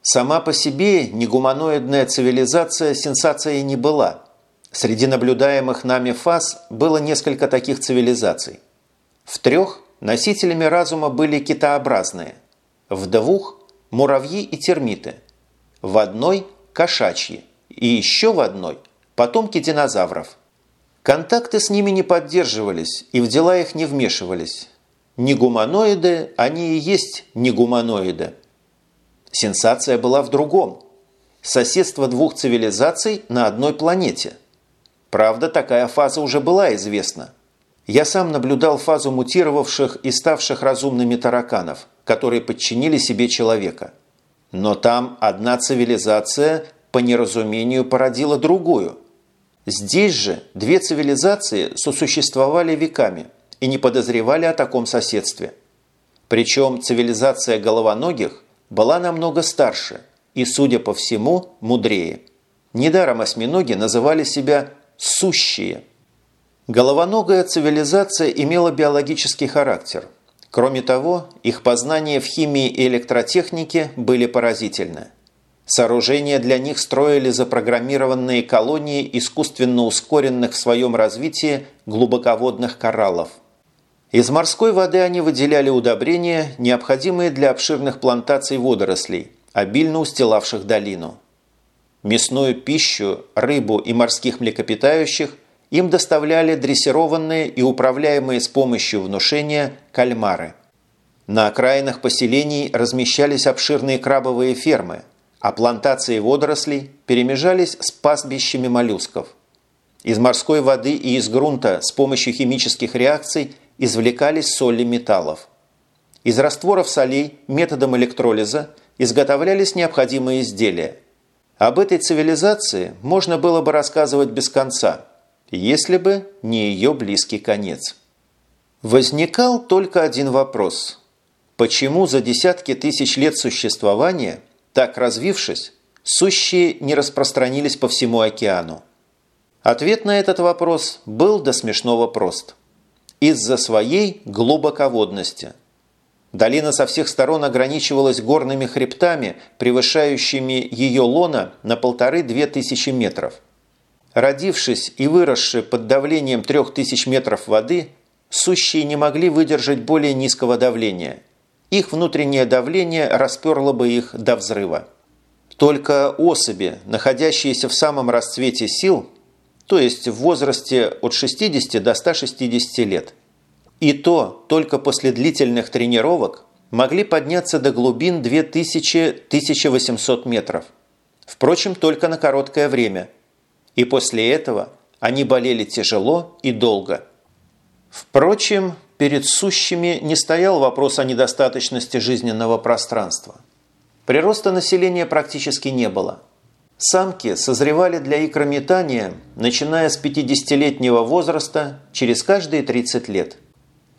Сама по себе негуманоидная цивилизация сенсацией не была. Среди наблюдаемых нами фаз было несколько таких цивилизаций. В трех носителями разума были китообразные, в двух – муравьи и термиты, в одной – кошачьи и еще в одной – потомки динозавров – Контакты с ними не поддерживались и в дела их не вмешивались. Не гуманоиды, они и есть не гуманоиды. Сенсация была в другом. Соседство двух цивилизаций на одной планете. Правда, такая фаза уже была известна. Я сам наблюдал фазу мутировавших и ставших разумными тараканов, которые подчинили себе человека. Но там одна цивилизация по неразумению породила другую. Здесь же две цивилизации сосуществовали веками и не подозревали о таком соседстве. Причем цивилизация головоногих была намного старше и, судя по всему, мудрее. Недаром осьминоги называли себя «сущие». Головоногая цивилизация имела биологический характер. Кроме того, их познания в химии и электротехнике были поразительны. Сооружения для них строили запрограммированные колонии искусственно ускоренных в своем развитии глубоководных кораллов. Из морской воды они выделяли удобрения, необходимые для обширных плантаций водорослей, обильно устилавших долину. Мясную пищу, рыбу и морских млекопитающих – им доставляли дрессированные и управляемые с помощью внушения кальмары. На окраинах поселений размещались обширные крабовые фермы, а плантации водорослей перемежались с пастбищами моллюсков. Из морской воды и из грунта с помощью химических реакций извлекались соли металлов. Из растворов солей методом электролиза изготовлялись необходимые изделия. Об этой цивилизации можно было бы рассказывать без конца – если бы не ее близкий конец. Возникал только один вопрос. Почему за десятки тысяч лет существования, так развившись, сущие не распространились по всему океану? Ответ на этот вопрос был до смешного прост. Из-за своей глубоководности. Долина со всех сторон ограничивалась горными хребтами, превышающими ее лона на полторы-две тысячи метров – Родившись и выросшие под давлением 3000 метров воды, сущие не могли выдержать более низкого давления. Их внутреннее давление расперло бы их до взрыва. Только особи, находящиеся в самом расцвете сил, то есть в возрасте от 60 до 160 лет, и то только после длительных тренировок могли подняться до глубин 2000-1800 метров. Впрочем, только на короткое время – и после этого они болели тяжело и долго. Впрочем, перед сущими не стоял вопрос о недостаточности жизненного пространства. Прироста населения практически не было. Самки созревали для икрометания, начиная с 50-летнего возраста через каждые 30 лет.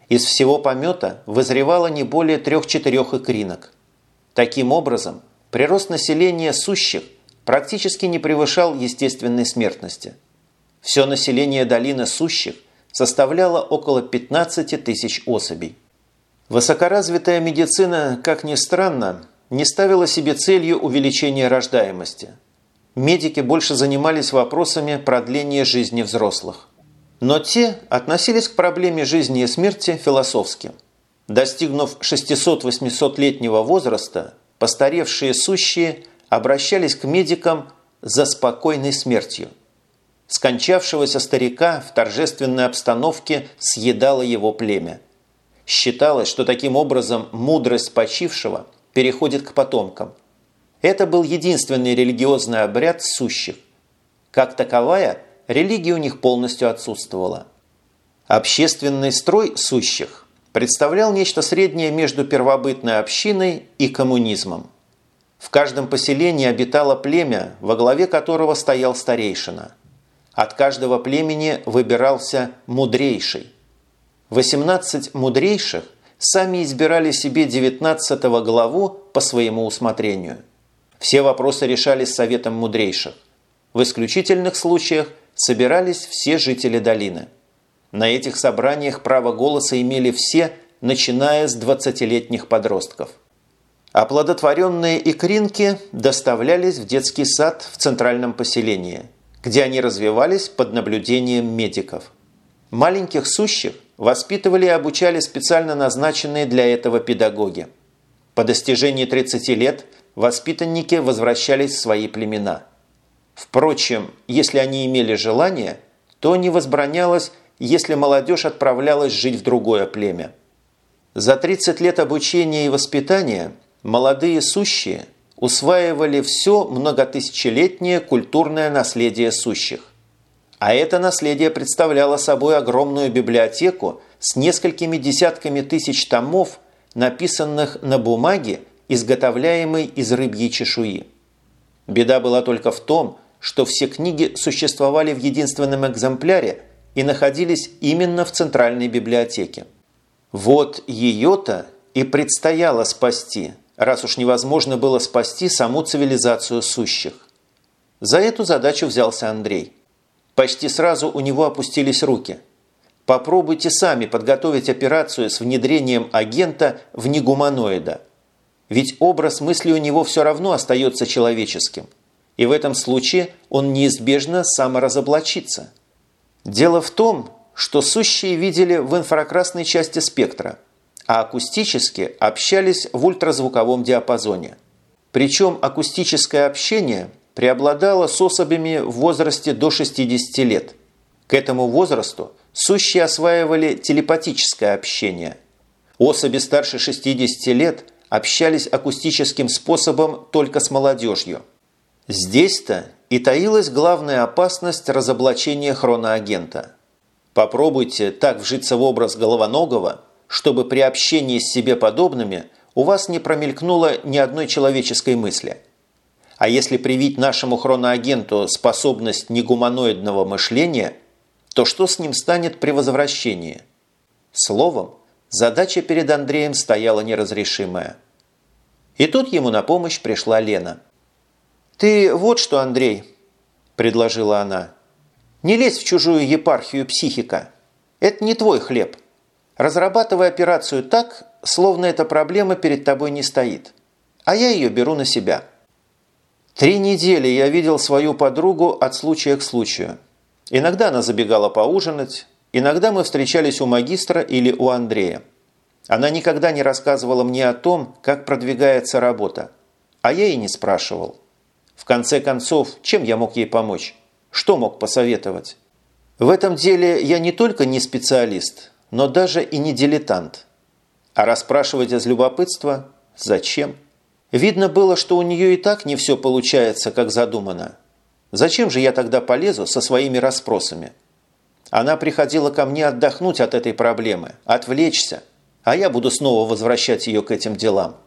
Из всего помета вызревало не более 3-4 икринок. Таким образом, прирост населения сущих – практически не превышал естественной смертности. Все население долины сущих составляло около 15 тысяч особей. Высокоразвитая медицина, как ни странно, не ставила себе целью увеличения рождаемости. Медики больше занимались вопросами продления жизни взрослых. Но те относились к проблеме жизни и смерти философски. Достигнув 600-800-летнего возраста, постаревшие сущие обращались к медикам за спокойной смертью. Скончавшегося старика в торжественной обстановке съедало его племя. Считалось, что таким образом мудрость почившего переходит к потомкам. Это был единственный религиозный обряд сущих. Как таковая, религия у них полностью отсутствовала. Общественный строй сущих представлял нечто среднее между первобытной общиной и коммунизмом. В каждом поселении обитало племя, во главе которого стоял старейшина. От каждого племени выбирался мудрейший. 18 мудрейших сами избирали себе 19 главу по своему усмотрению. Все вопросы решались советом мудрейших. В исключительных случаях собирались все жители долины. На этих собраниях право голоса имели все, начиная с 20-летних подростков. Оплодотворенные икринки доставлялись в детский сад в центральном поселении, где они развивались под наблюдением медиков. Маленьких сущих воспитывали и обучали специально назначенные для этого педагоги. По достижении 30 лет воспитанники возвращались в свои племена. Впрочем, если они имели желание, то не возбранялось, если молодежь отправлялась жить в другое племя. За 30 лет обучения и воспитания – молодые сущие усваивали все многотысячелетнее культурное наследие сущих. А это наследие представляло собой огромную библиотеку с несколькими десятками тысяч томов, написанных на бумаге, изготовляемой из рыбьей чешуи. Беда была только в том, что все книги существовали в единственном экземпляре и находились именно в Центральной библиотеке. Вот ее-то и предстояло спасти, раз уж невозможно было спасти саму цивилизацию сущих. За эту задачу взялся Андрей. Почти сразу у него опустились руки. Попробуйте сами подготовить операцию с внедрением агента в негуманоида. Ведь образ мысли у него все равно остается человеческим. И в этом случае он неизбежно саморазоблачится. Дело в том, что сущие видели в инфракрасной части спектра, а акустически общались в ультразвуковом диапазоне. Причем акустическое общение преобладала с особями в возрасте до 60 лет. К этому возрасту сущие осваивали телепатическое общение. Особи старше 60 лет общались акустическим способом только с молодежью. Здесь-то и таилась главная опасность разоблачения хроноагента. Попробуйте так вжиться в образ головоногого, чтобы при общении с себе подобными у вас не промелькнуло ни одной человеческой мысли – а если привить нашему хроноагенту способность негуманоидного мышления, то что с ним станет при возвращении? Словом, задача перед Андреем стояла неразрешимая. И тут ему на помощь пришла Лена. «Ты вот что, Андрей», – предложила она, – «не лезь в чужую епархию психика. Это не твой хлеб. Разрабатывай операцию так, словно эта проблема перед тобой не стоит. А я ее беру на себя». Три недели я видел свою подругу от случая к случаю. Иногда она забегала поужинать, иногда мы встречались у магистра или у Андрея. Она никогда не рассказывала мне о том, как продвигается работа. А я и не спрашивал. В конце концов, чем я мог ей помочь? Что мог посоветовать? В этом деле я не только не специалист, но даже и не дилетант. А расспрашивать из любопытства – зачем? Видно было, что у нее и так не все получается, как задумано. Зачем же я тогда полезу со своими расспросами? Она приходила ко мне отдохнуть от этой проблемы, отвлечься, а я буду снова возвращать ее к этим делам.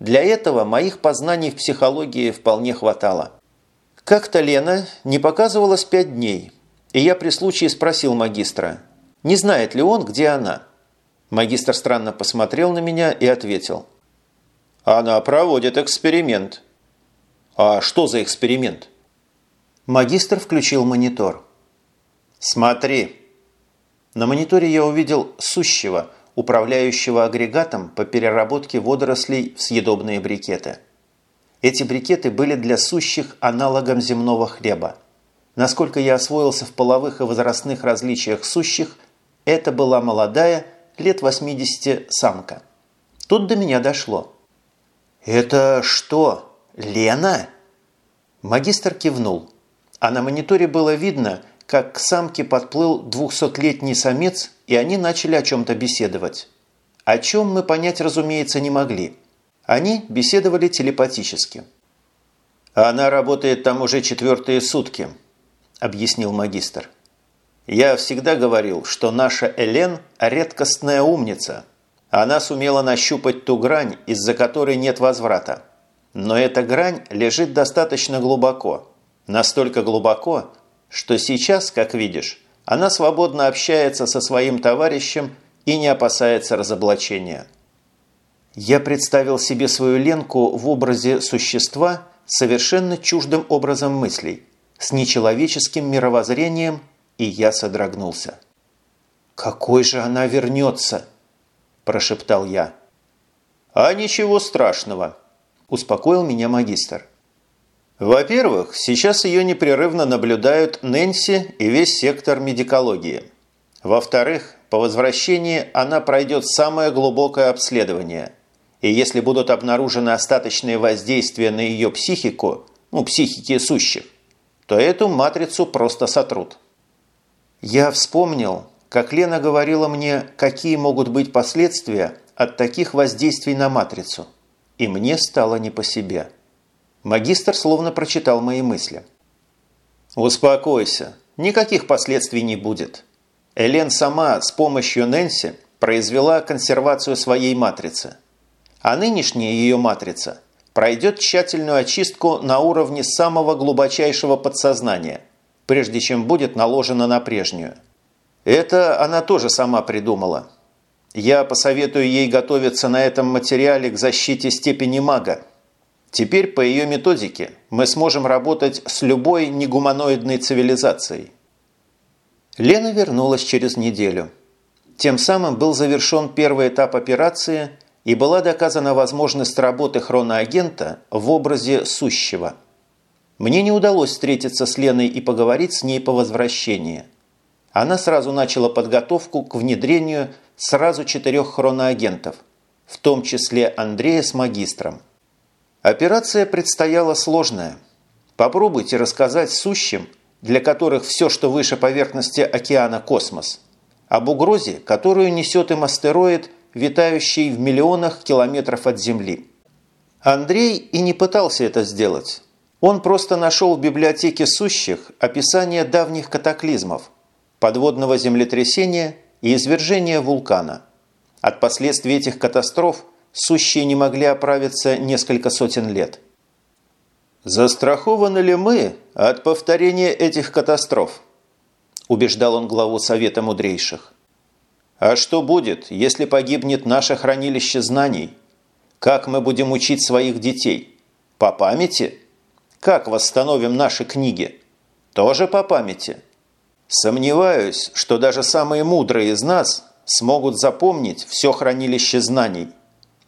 Для этого моих познаний в психологии вполне хватало. Как-то Лена не показывалась пять дней, и я при случае спросил магистра, не знает ли он, где она. Магистр странно посмотрел на меня и ответил – она проводит эксперимент. А что за эксперимент? Магистр включил монитор. Смотри. На мониторе я увидел сущего, управляющего агрегатом по переработке водорослей в съедобные брикеты. Эти брикеты были для сущих аналогом земного хлеба. Насколько я освоился в половых и возрастных различиях сущих, это была молодая, лет 80 самка. Тут до меня дошло – «Это что, Лена?» Магистр кивнул, а на мониторе было видно, как к самке подплыл двухсотлетний самец, и они начали о чем-то беседовать. О чем мы понять, разумеется, не могли. Они беседовали телепатически. «Она работает там уже четвертые сутки», – объяснил магистр. «Я всегда говорил, что наша Элен – редкостная умница – она сумела нащупать ту грань, из-за которой нет возврата. Но эта грань лежит достаточно глубоко. Настолько глубоко, что сейчас, как видишь, она свободно общается со своим товарищем и не опасается разоблачения. Я представил себе свою Ленку в образе существа совершенно чуждым образом мыслей, с нечеловеческим мировоззрением, и я содрогнулся. «Какой же она вернется?» прошептал я. «А ничего страшного», – успокоил меня магистр. «Во-первых, сейчас ее непрерывно наблюдают Нэнси и весь сектор медикологии. Во-вторых, по возвращении она пройдет самое глубокое обследование. И если будут обнаружены остаточные воздействия на ее психику, ну, психики сущих, то эту матрицу просто сотрут». Я вспомнил, как Лена говорила мне, какие могут быть последствия от таких воздействий на матрицу. И мне стало не по себе. Магистр словно прочитал мои мысли. «Успокойся. никаких последствий не будет. Элен сама с помощью Нэнси произвела консервацию своей матрицы. А нынешняя ее матрица пройдет тщательную очистку на уровне самого глубочайшего подсознания, прежде чем будет наложена на прежнюю. Это она тоже сама придумала. Я посоветую ей готовиться на этом материале к защите степени мага. Теперь по ее методике мы сможем работать с любой негуманоидной цивилизацией. Лена вернулась через неделю. Тем самым был завершен первый этап операции и была доказана возможность работы хроноагента в образе сущего. Мне не удалось встретиться с Леной и поговорить с ней по возвращении. Она сразу начала подготовку к внедрению сразу четырех хроноагентов, в том числе Андрея с магистром. Операция предстояла сложная. Попробуйте рассказать сущим, для которых все, что выше поверхности океана – космос – об угрозе, которую несет им астероид, витающий в миллионах километров от Земли. Андрей и не пытался это сделать. Он просто нашел в библиотеке сущих описание давних катаклизмов, подводного землетрясения и извержения вулкана. От последствий этих катастроф сущие не могли оправиться несколько сотен лет. Застрахованы ли мы от повторения этих катастроф? убеждал он главу Совета Мудрейших. А что будет, если погибнет наше хранилище знаний? Как мы будем учить своих детей? По памяти? Как восстановим наши книги? Тоже по памяти? Сомневаюсь, что даже самые мудрые из нас смогут запомнить все хранилище знаний.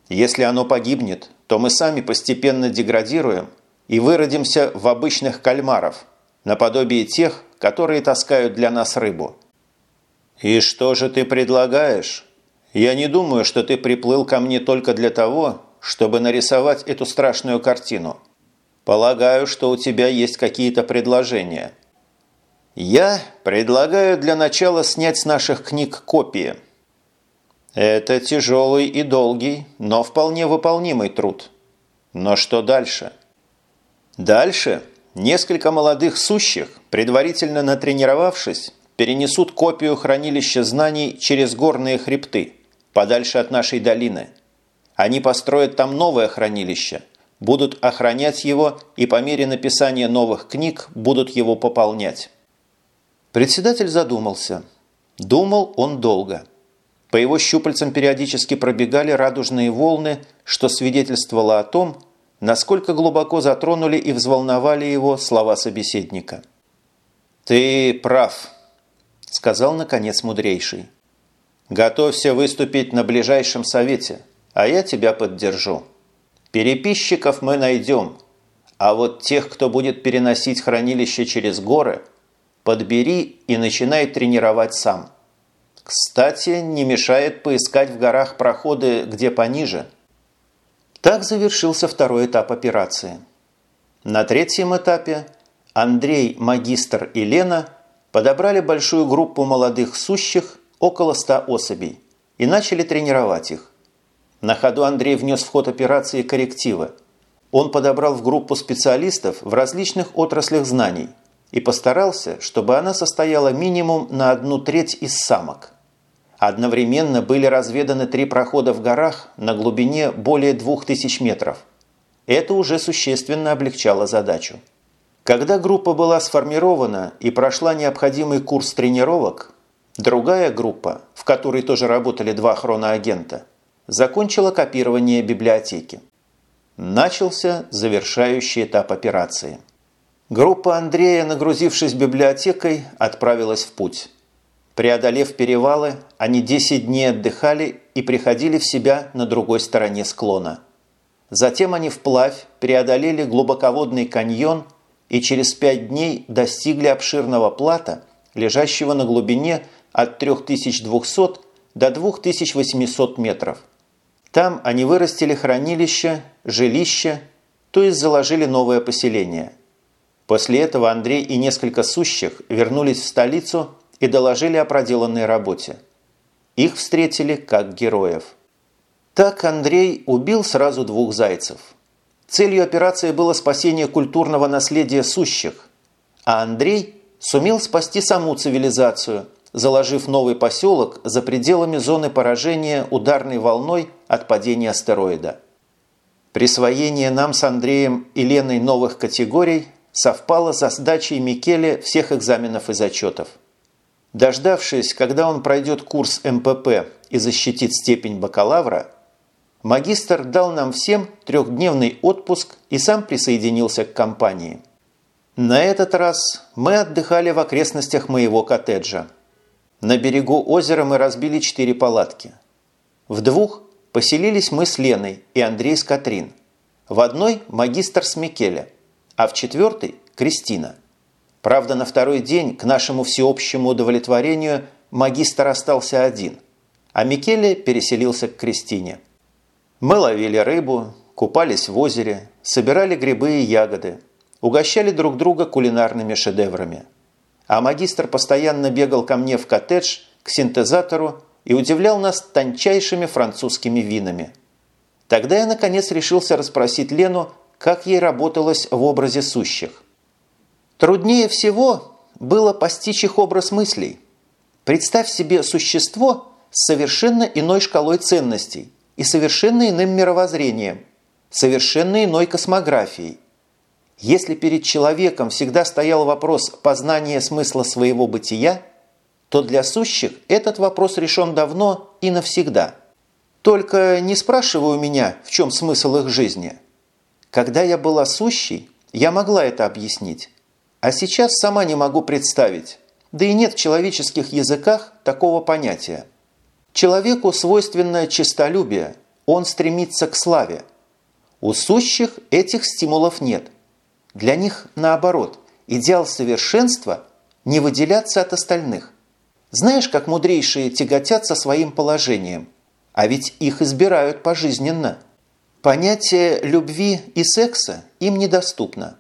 Если оно погибнет, то мы сами постепенно деградируем и выродимся в обычных кальмаров, наподобие тех, которые таскают для нас рыбу. «И что же ты предлагаешь? Я не думаю, что ты приплыл ко мне только для того, чтобы нарисовать эту страшную картину. Полагаю, что у тебя есть какие-то предложения». «Я предлагаю для начала снять с наших книг копии». «Это тяжелый и долгий, но вполне выполнимый труд. Но что дальше?» «Дальше Несколько молодых сущих, предварительно натренировавшись, перенесут копию хранилища знаний через горные хребты, подальше от нашей долины. Они построят там новое хранилище, будут охранять его и по мере написания новых книг будут его пополнять. Председатель задумался. Думал он долго. По его щупальцам периодически пробегали радужные волны, что свидетельствовало о том, насколько глубоко затронули и взволновали его слова собеседника. «Ты прав», – сказал наконец мудрейший. «Готовься выступить на ближайшем совете, а я тебя поддержу. Переписчиков мы найдем, а вот тех, кто будет переносить хранилище через горы, подбери и начинай тренировать сам. Кстати, не мешает поискать в горах проходы, где пониже – так завершился второй этап операции. На третьем этапе Андрей, магистр и Лена подобрали большую группу молодых сущих, около ста особей, и начали тренировать их. На ходу Андрей внес в ход операции коррективы. Он подобрал в группу специалистов в различных отраслях знаний и постарался, чтобы она состояла минимум на одну треть из самок – Одновременно были разведаны три прохода в горах на глубине более 2000 метров. Это уже существенно облегчало задачу. Когда группа была сформирована и прошла необходимый курс тренировок, другая группа, в которой тоже работали два хроноагента, закончила копирование библиотеки. Начался завершающий этап операции. Группа Андрея, нагрузившись библиотекой, отправилась в путь. Преодолев перевалы, они 10 дней отдыхали и приходили в себя на другой стороне склона. Затем они вплавь преодолели глубоководный каньон и через 5 дней достигли обширного плата, лежащего на глубине от 3200 до 2800 метров. Там они вырастили хранилище, жилище, то есть заложили новое поселение. После этого Андрей и несколько сущих вернулись в столицу и доложили о проделанной работе. Их встретили как героев. Так Андрей убил сразу двух зайцев. Целью операции было спасение культурного наследия сущих, а Андрей сумел спасти саму цивилизацию, заложив новый поселок за пределами зоны поражения ударной волной от падения астероида. Присвоение нам с Андреем и Леной новых категорий совпало со сдачей Микеле всех экзаменов и зачетов. Дождавшись, когда он пройдет курс МПП и защитит степень бакалавра, магистр дал нам всем трехдневный отпуск и сам присоединился к компании. На этот раз мы отдыхали в окрестностях моего коттеджа. На берегу озера мы разбили четыре палатки. В двух поселились мы с Леной и Андрей с Катрин. В одной – магистр с Микеле, а в четвертой – Кристина. Правда, на второй день, к нашему всеобщему удовлетворению, магистр остался один, а Микеле переселился к Кристине. Мы ловили рыбу, купались в озере, собирали грибы и ягоды, угощали друг друга кулинарными шедеврами – а магистр постоянно бегал ко мне в коттедж, к синтезатору и удивлял нас тончайшими французскими винами. Тогда я, наконец, решился расспросить Лену, как ей работалось в образе сущих. Труднее всего было постичь их образ мыслей. Представь себе существо с совершенно иной шкалой ценностей и совершенно иным мировоззрением, совершенно иной космографией – если перед человеком всегда стоял вопрос познания смысла своего бытия, то для сущих этот вопрос решен давно и навсегда. Только не спрашивай у меня, в чем смысл их жизни. Когда я была сущей, я могла это объяснить. А сейчас сама не могу представить. Да и нет в человеческих языках такого понятия. Человеку свойственное честолюбие, он стремится к славе. У сущих этих стимулов нет – для них, наоборот, идеал совершенства – не выделяться от остальных. Знаешь, как мудрейшие тяготятся своим положением, а ведь их избирают пожизненно. Понятие любви и секса им недоступно.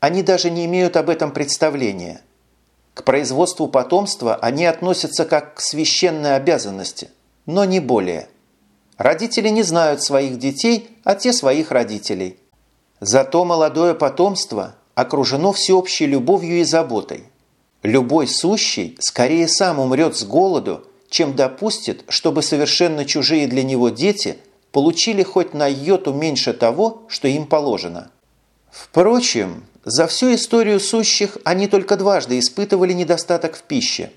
Они даже не имеют об этом представления. К производству потомства они относятся как к священной обязанности, но не более. Родители не знают своих детей, а те своих родителей – Зато молодое потомство окружено всеобщей любовью и заботой. Любой сущий скорее сам умрет с голоду, чем допустит, чтобы совершенно чужие для него дети получили хоть на йоту меньше того, что им положено. Впрочем, за всю историю сущих они только дважды испытывали недостаток в пище.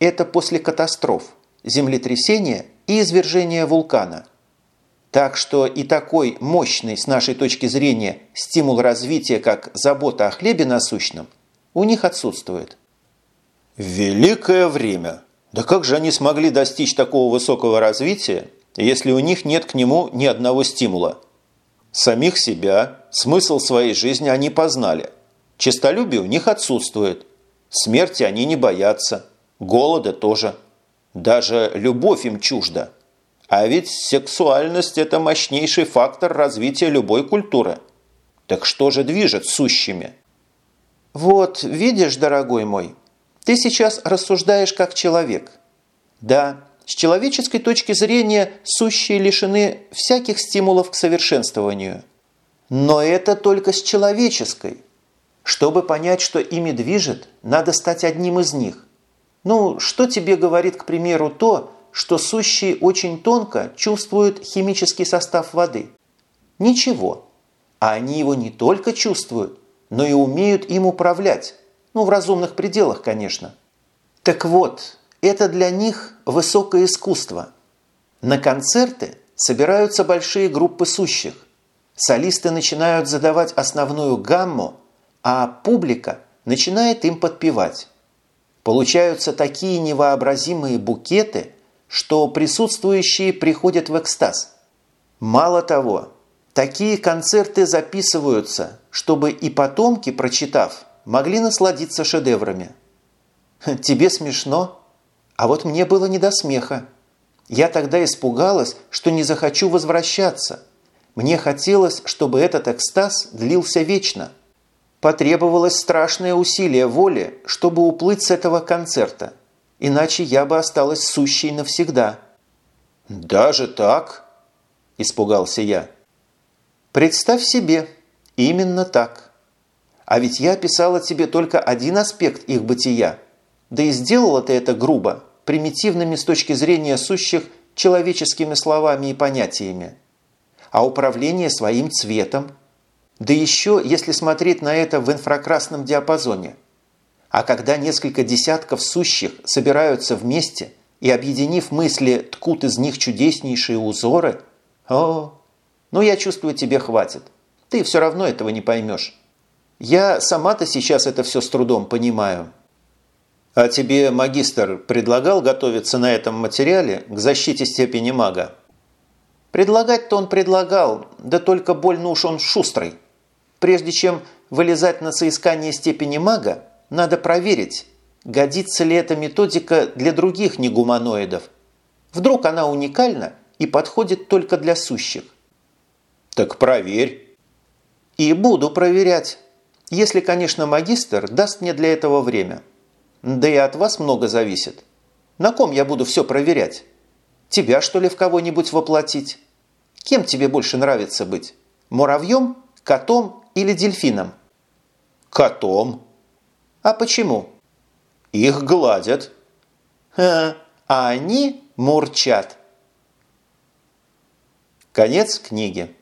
Это после катастроф, землетрясения и извержения вулкана – так что и такой мощный с нашей точки зрения стимул развития, как забота о хлебе насущном, у них отсутствует. Великое время! Да как же они смогли достичь такого высокого развития, если у них нет к нему ни одного стимула? Самих себя, смысл своей жизни они познали. Честолюбие у них отсутствует. Смерти они не боятся. Голода тоже. Даже любовь им чужда – а ведь сексуальность – это мощнейший фактор развития любой культуры. Так что же движет сущими? Вот, видишь, дорогой мой, ты сейчас рассуждаешь как человек. Да, с человеческой точки зрения сущие лишены всяких стимулов к совершенствованию. Но это только с человеческой. Чтобы понять, что ими движет, надо стать одним из них. Ну, что тебе говорит, к примеру, то, что сущие очень тонко чувствуют химический состав воды. Ничего. А они его не только чувствуют, но и умеют им управлять. Ну, в разумных пределах, конечно. Так вот, это для них высокое искусство. На концерты собираются большие группы сущих. Солисты начинают задавать основную гамму, а публика начинает им подпевать. Получаются такие невообразимые букеты – что присутствующие приходят в экстаз. Мало того, такие концерты записываются, чтобы и потомки, прочитав, могли насладиться шедеврами. Тебе смешно? А вот мне было не до смеха. Я тогда испугалась, что не захочу возвращаться. Мне хотелось, чтобы этот экстаз длился вечно. Потребовалось страшное усилие воли, чтобы уплыть с этого концерта – Иначе я бы осталась сущей навсегда». «Даже так?» – испугался я. «Представь себе, именно так. А ведь я описала тебе только один аспект их бытия. Да и сделала ты это грубо, примитивными с точки зрения сущих человеческими словами и понятиями. А управление своим цветом? Да еще, если смотреть на это в инфракрасном диапазоне. А когда несколько десятков сущих собираются вместе и, объединив мысли, ткут из них чудеснейшие узоры, о, ну я чувствую, тебе хватит. Ты все равно этого не поймешь. Я сама-то сейчас это все с трудом понимаю. А тебе магистр предлагал готовиться на этом материале к защите степени мага? Предлагать-то он предлагал, да только больно уж он шустрый. Прежде чем вылезать на соискание степени мага, надо проверить, годится ли эта методика для других негуманоидов. Вдруг она уникальна и подходит только для сущих. Так проверь. И буду проверять. Если, конечно, магистр даст мне для этого время. Да и от вас много зависит. На ком я буду все проверять? Тебя, что ли, в кого-нибудь воплотить? Кем тебе больше нравится быть? Муравьем, котом или дельфином? Котом. А почему? Их гладят. А, они мурчат. Конец книги.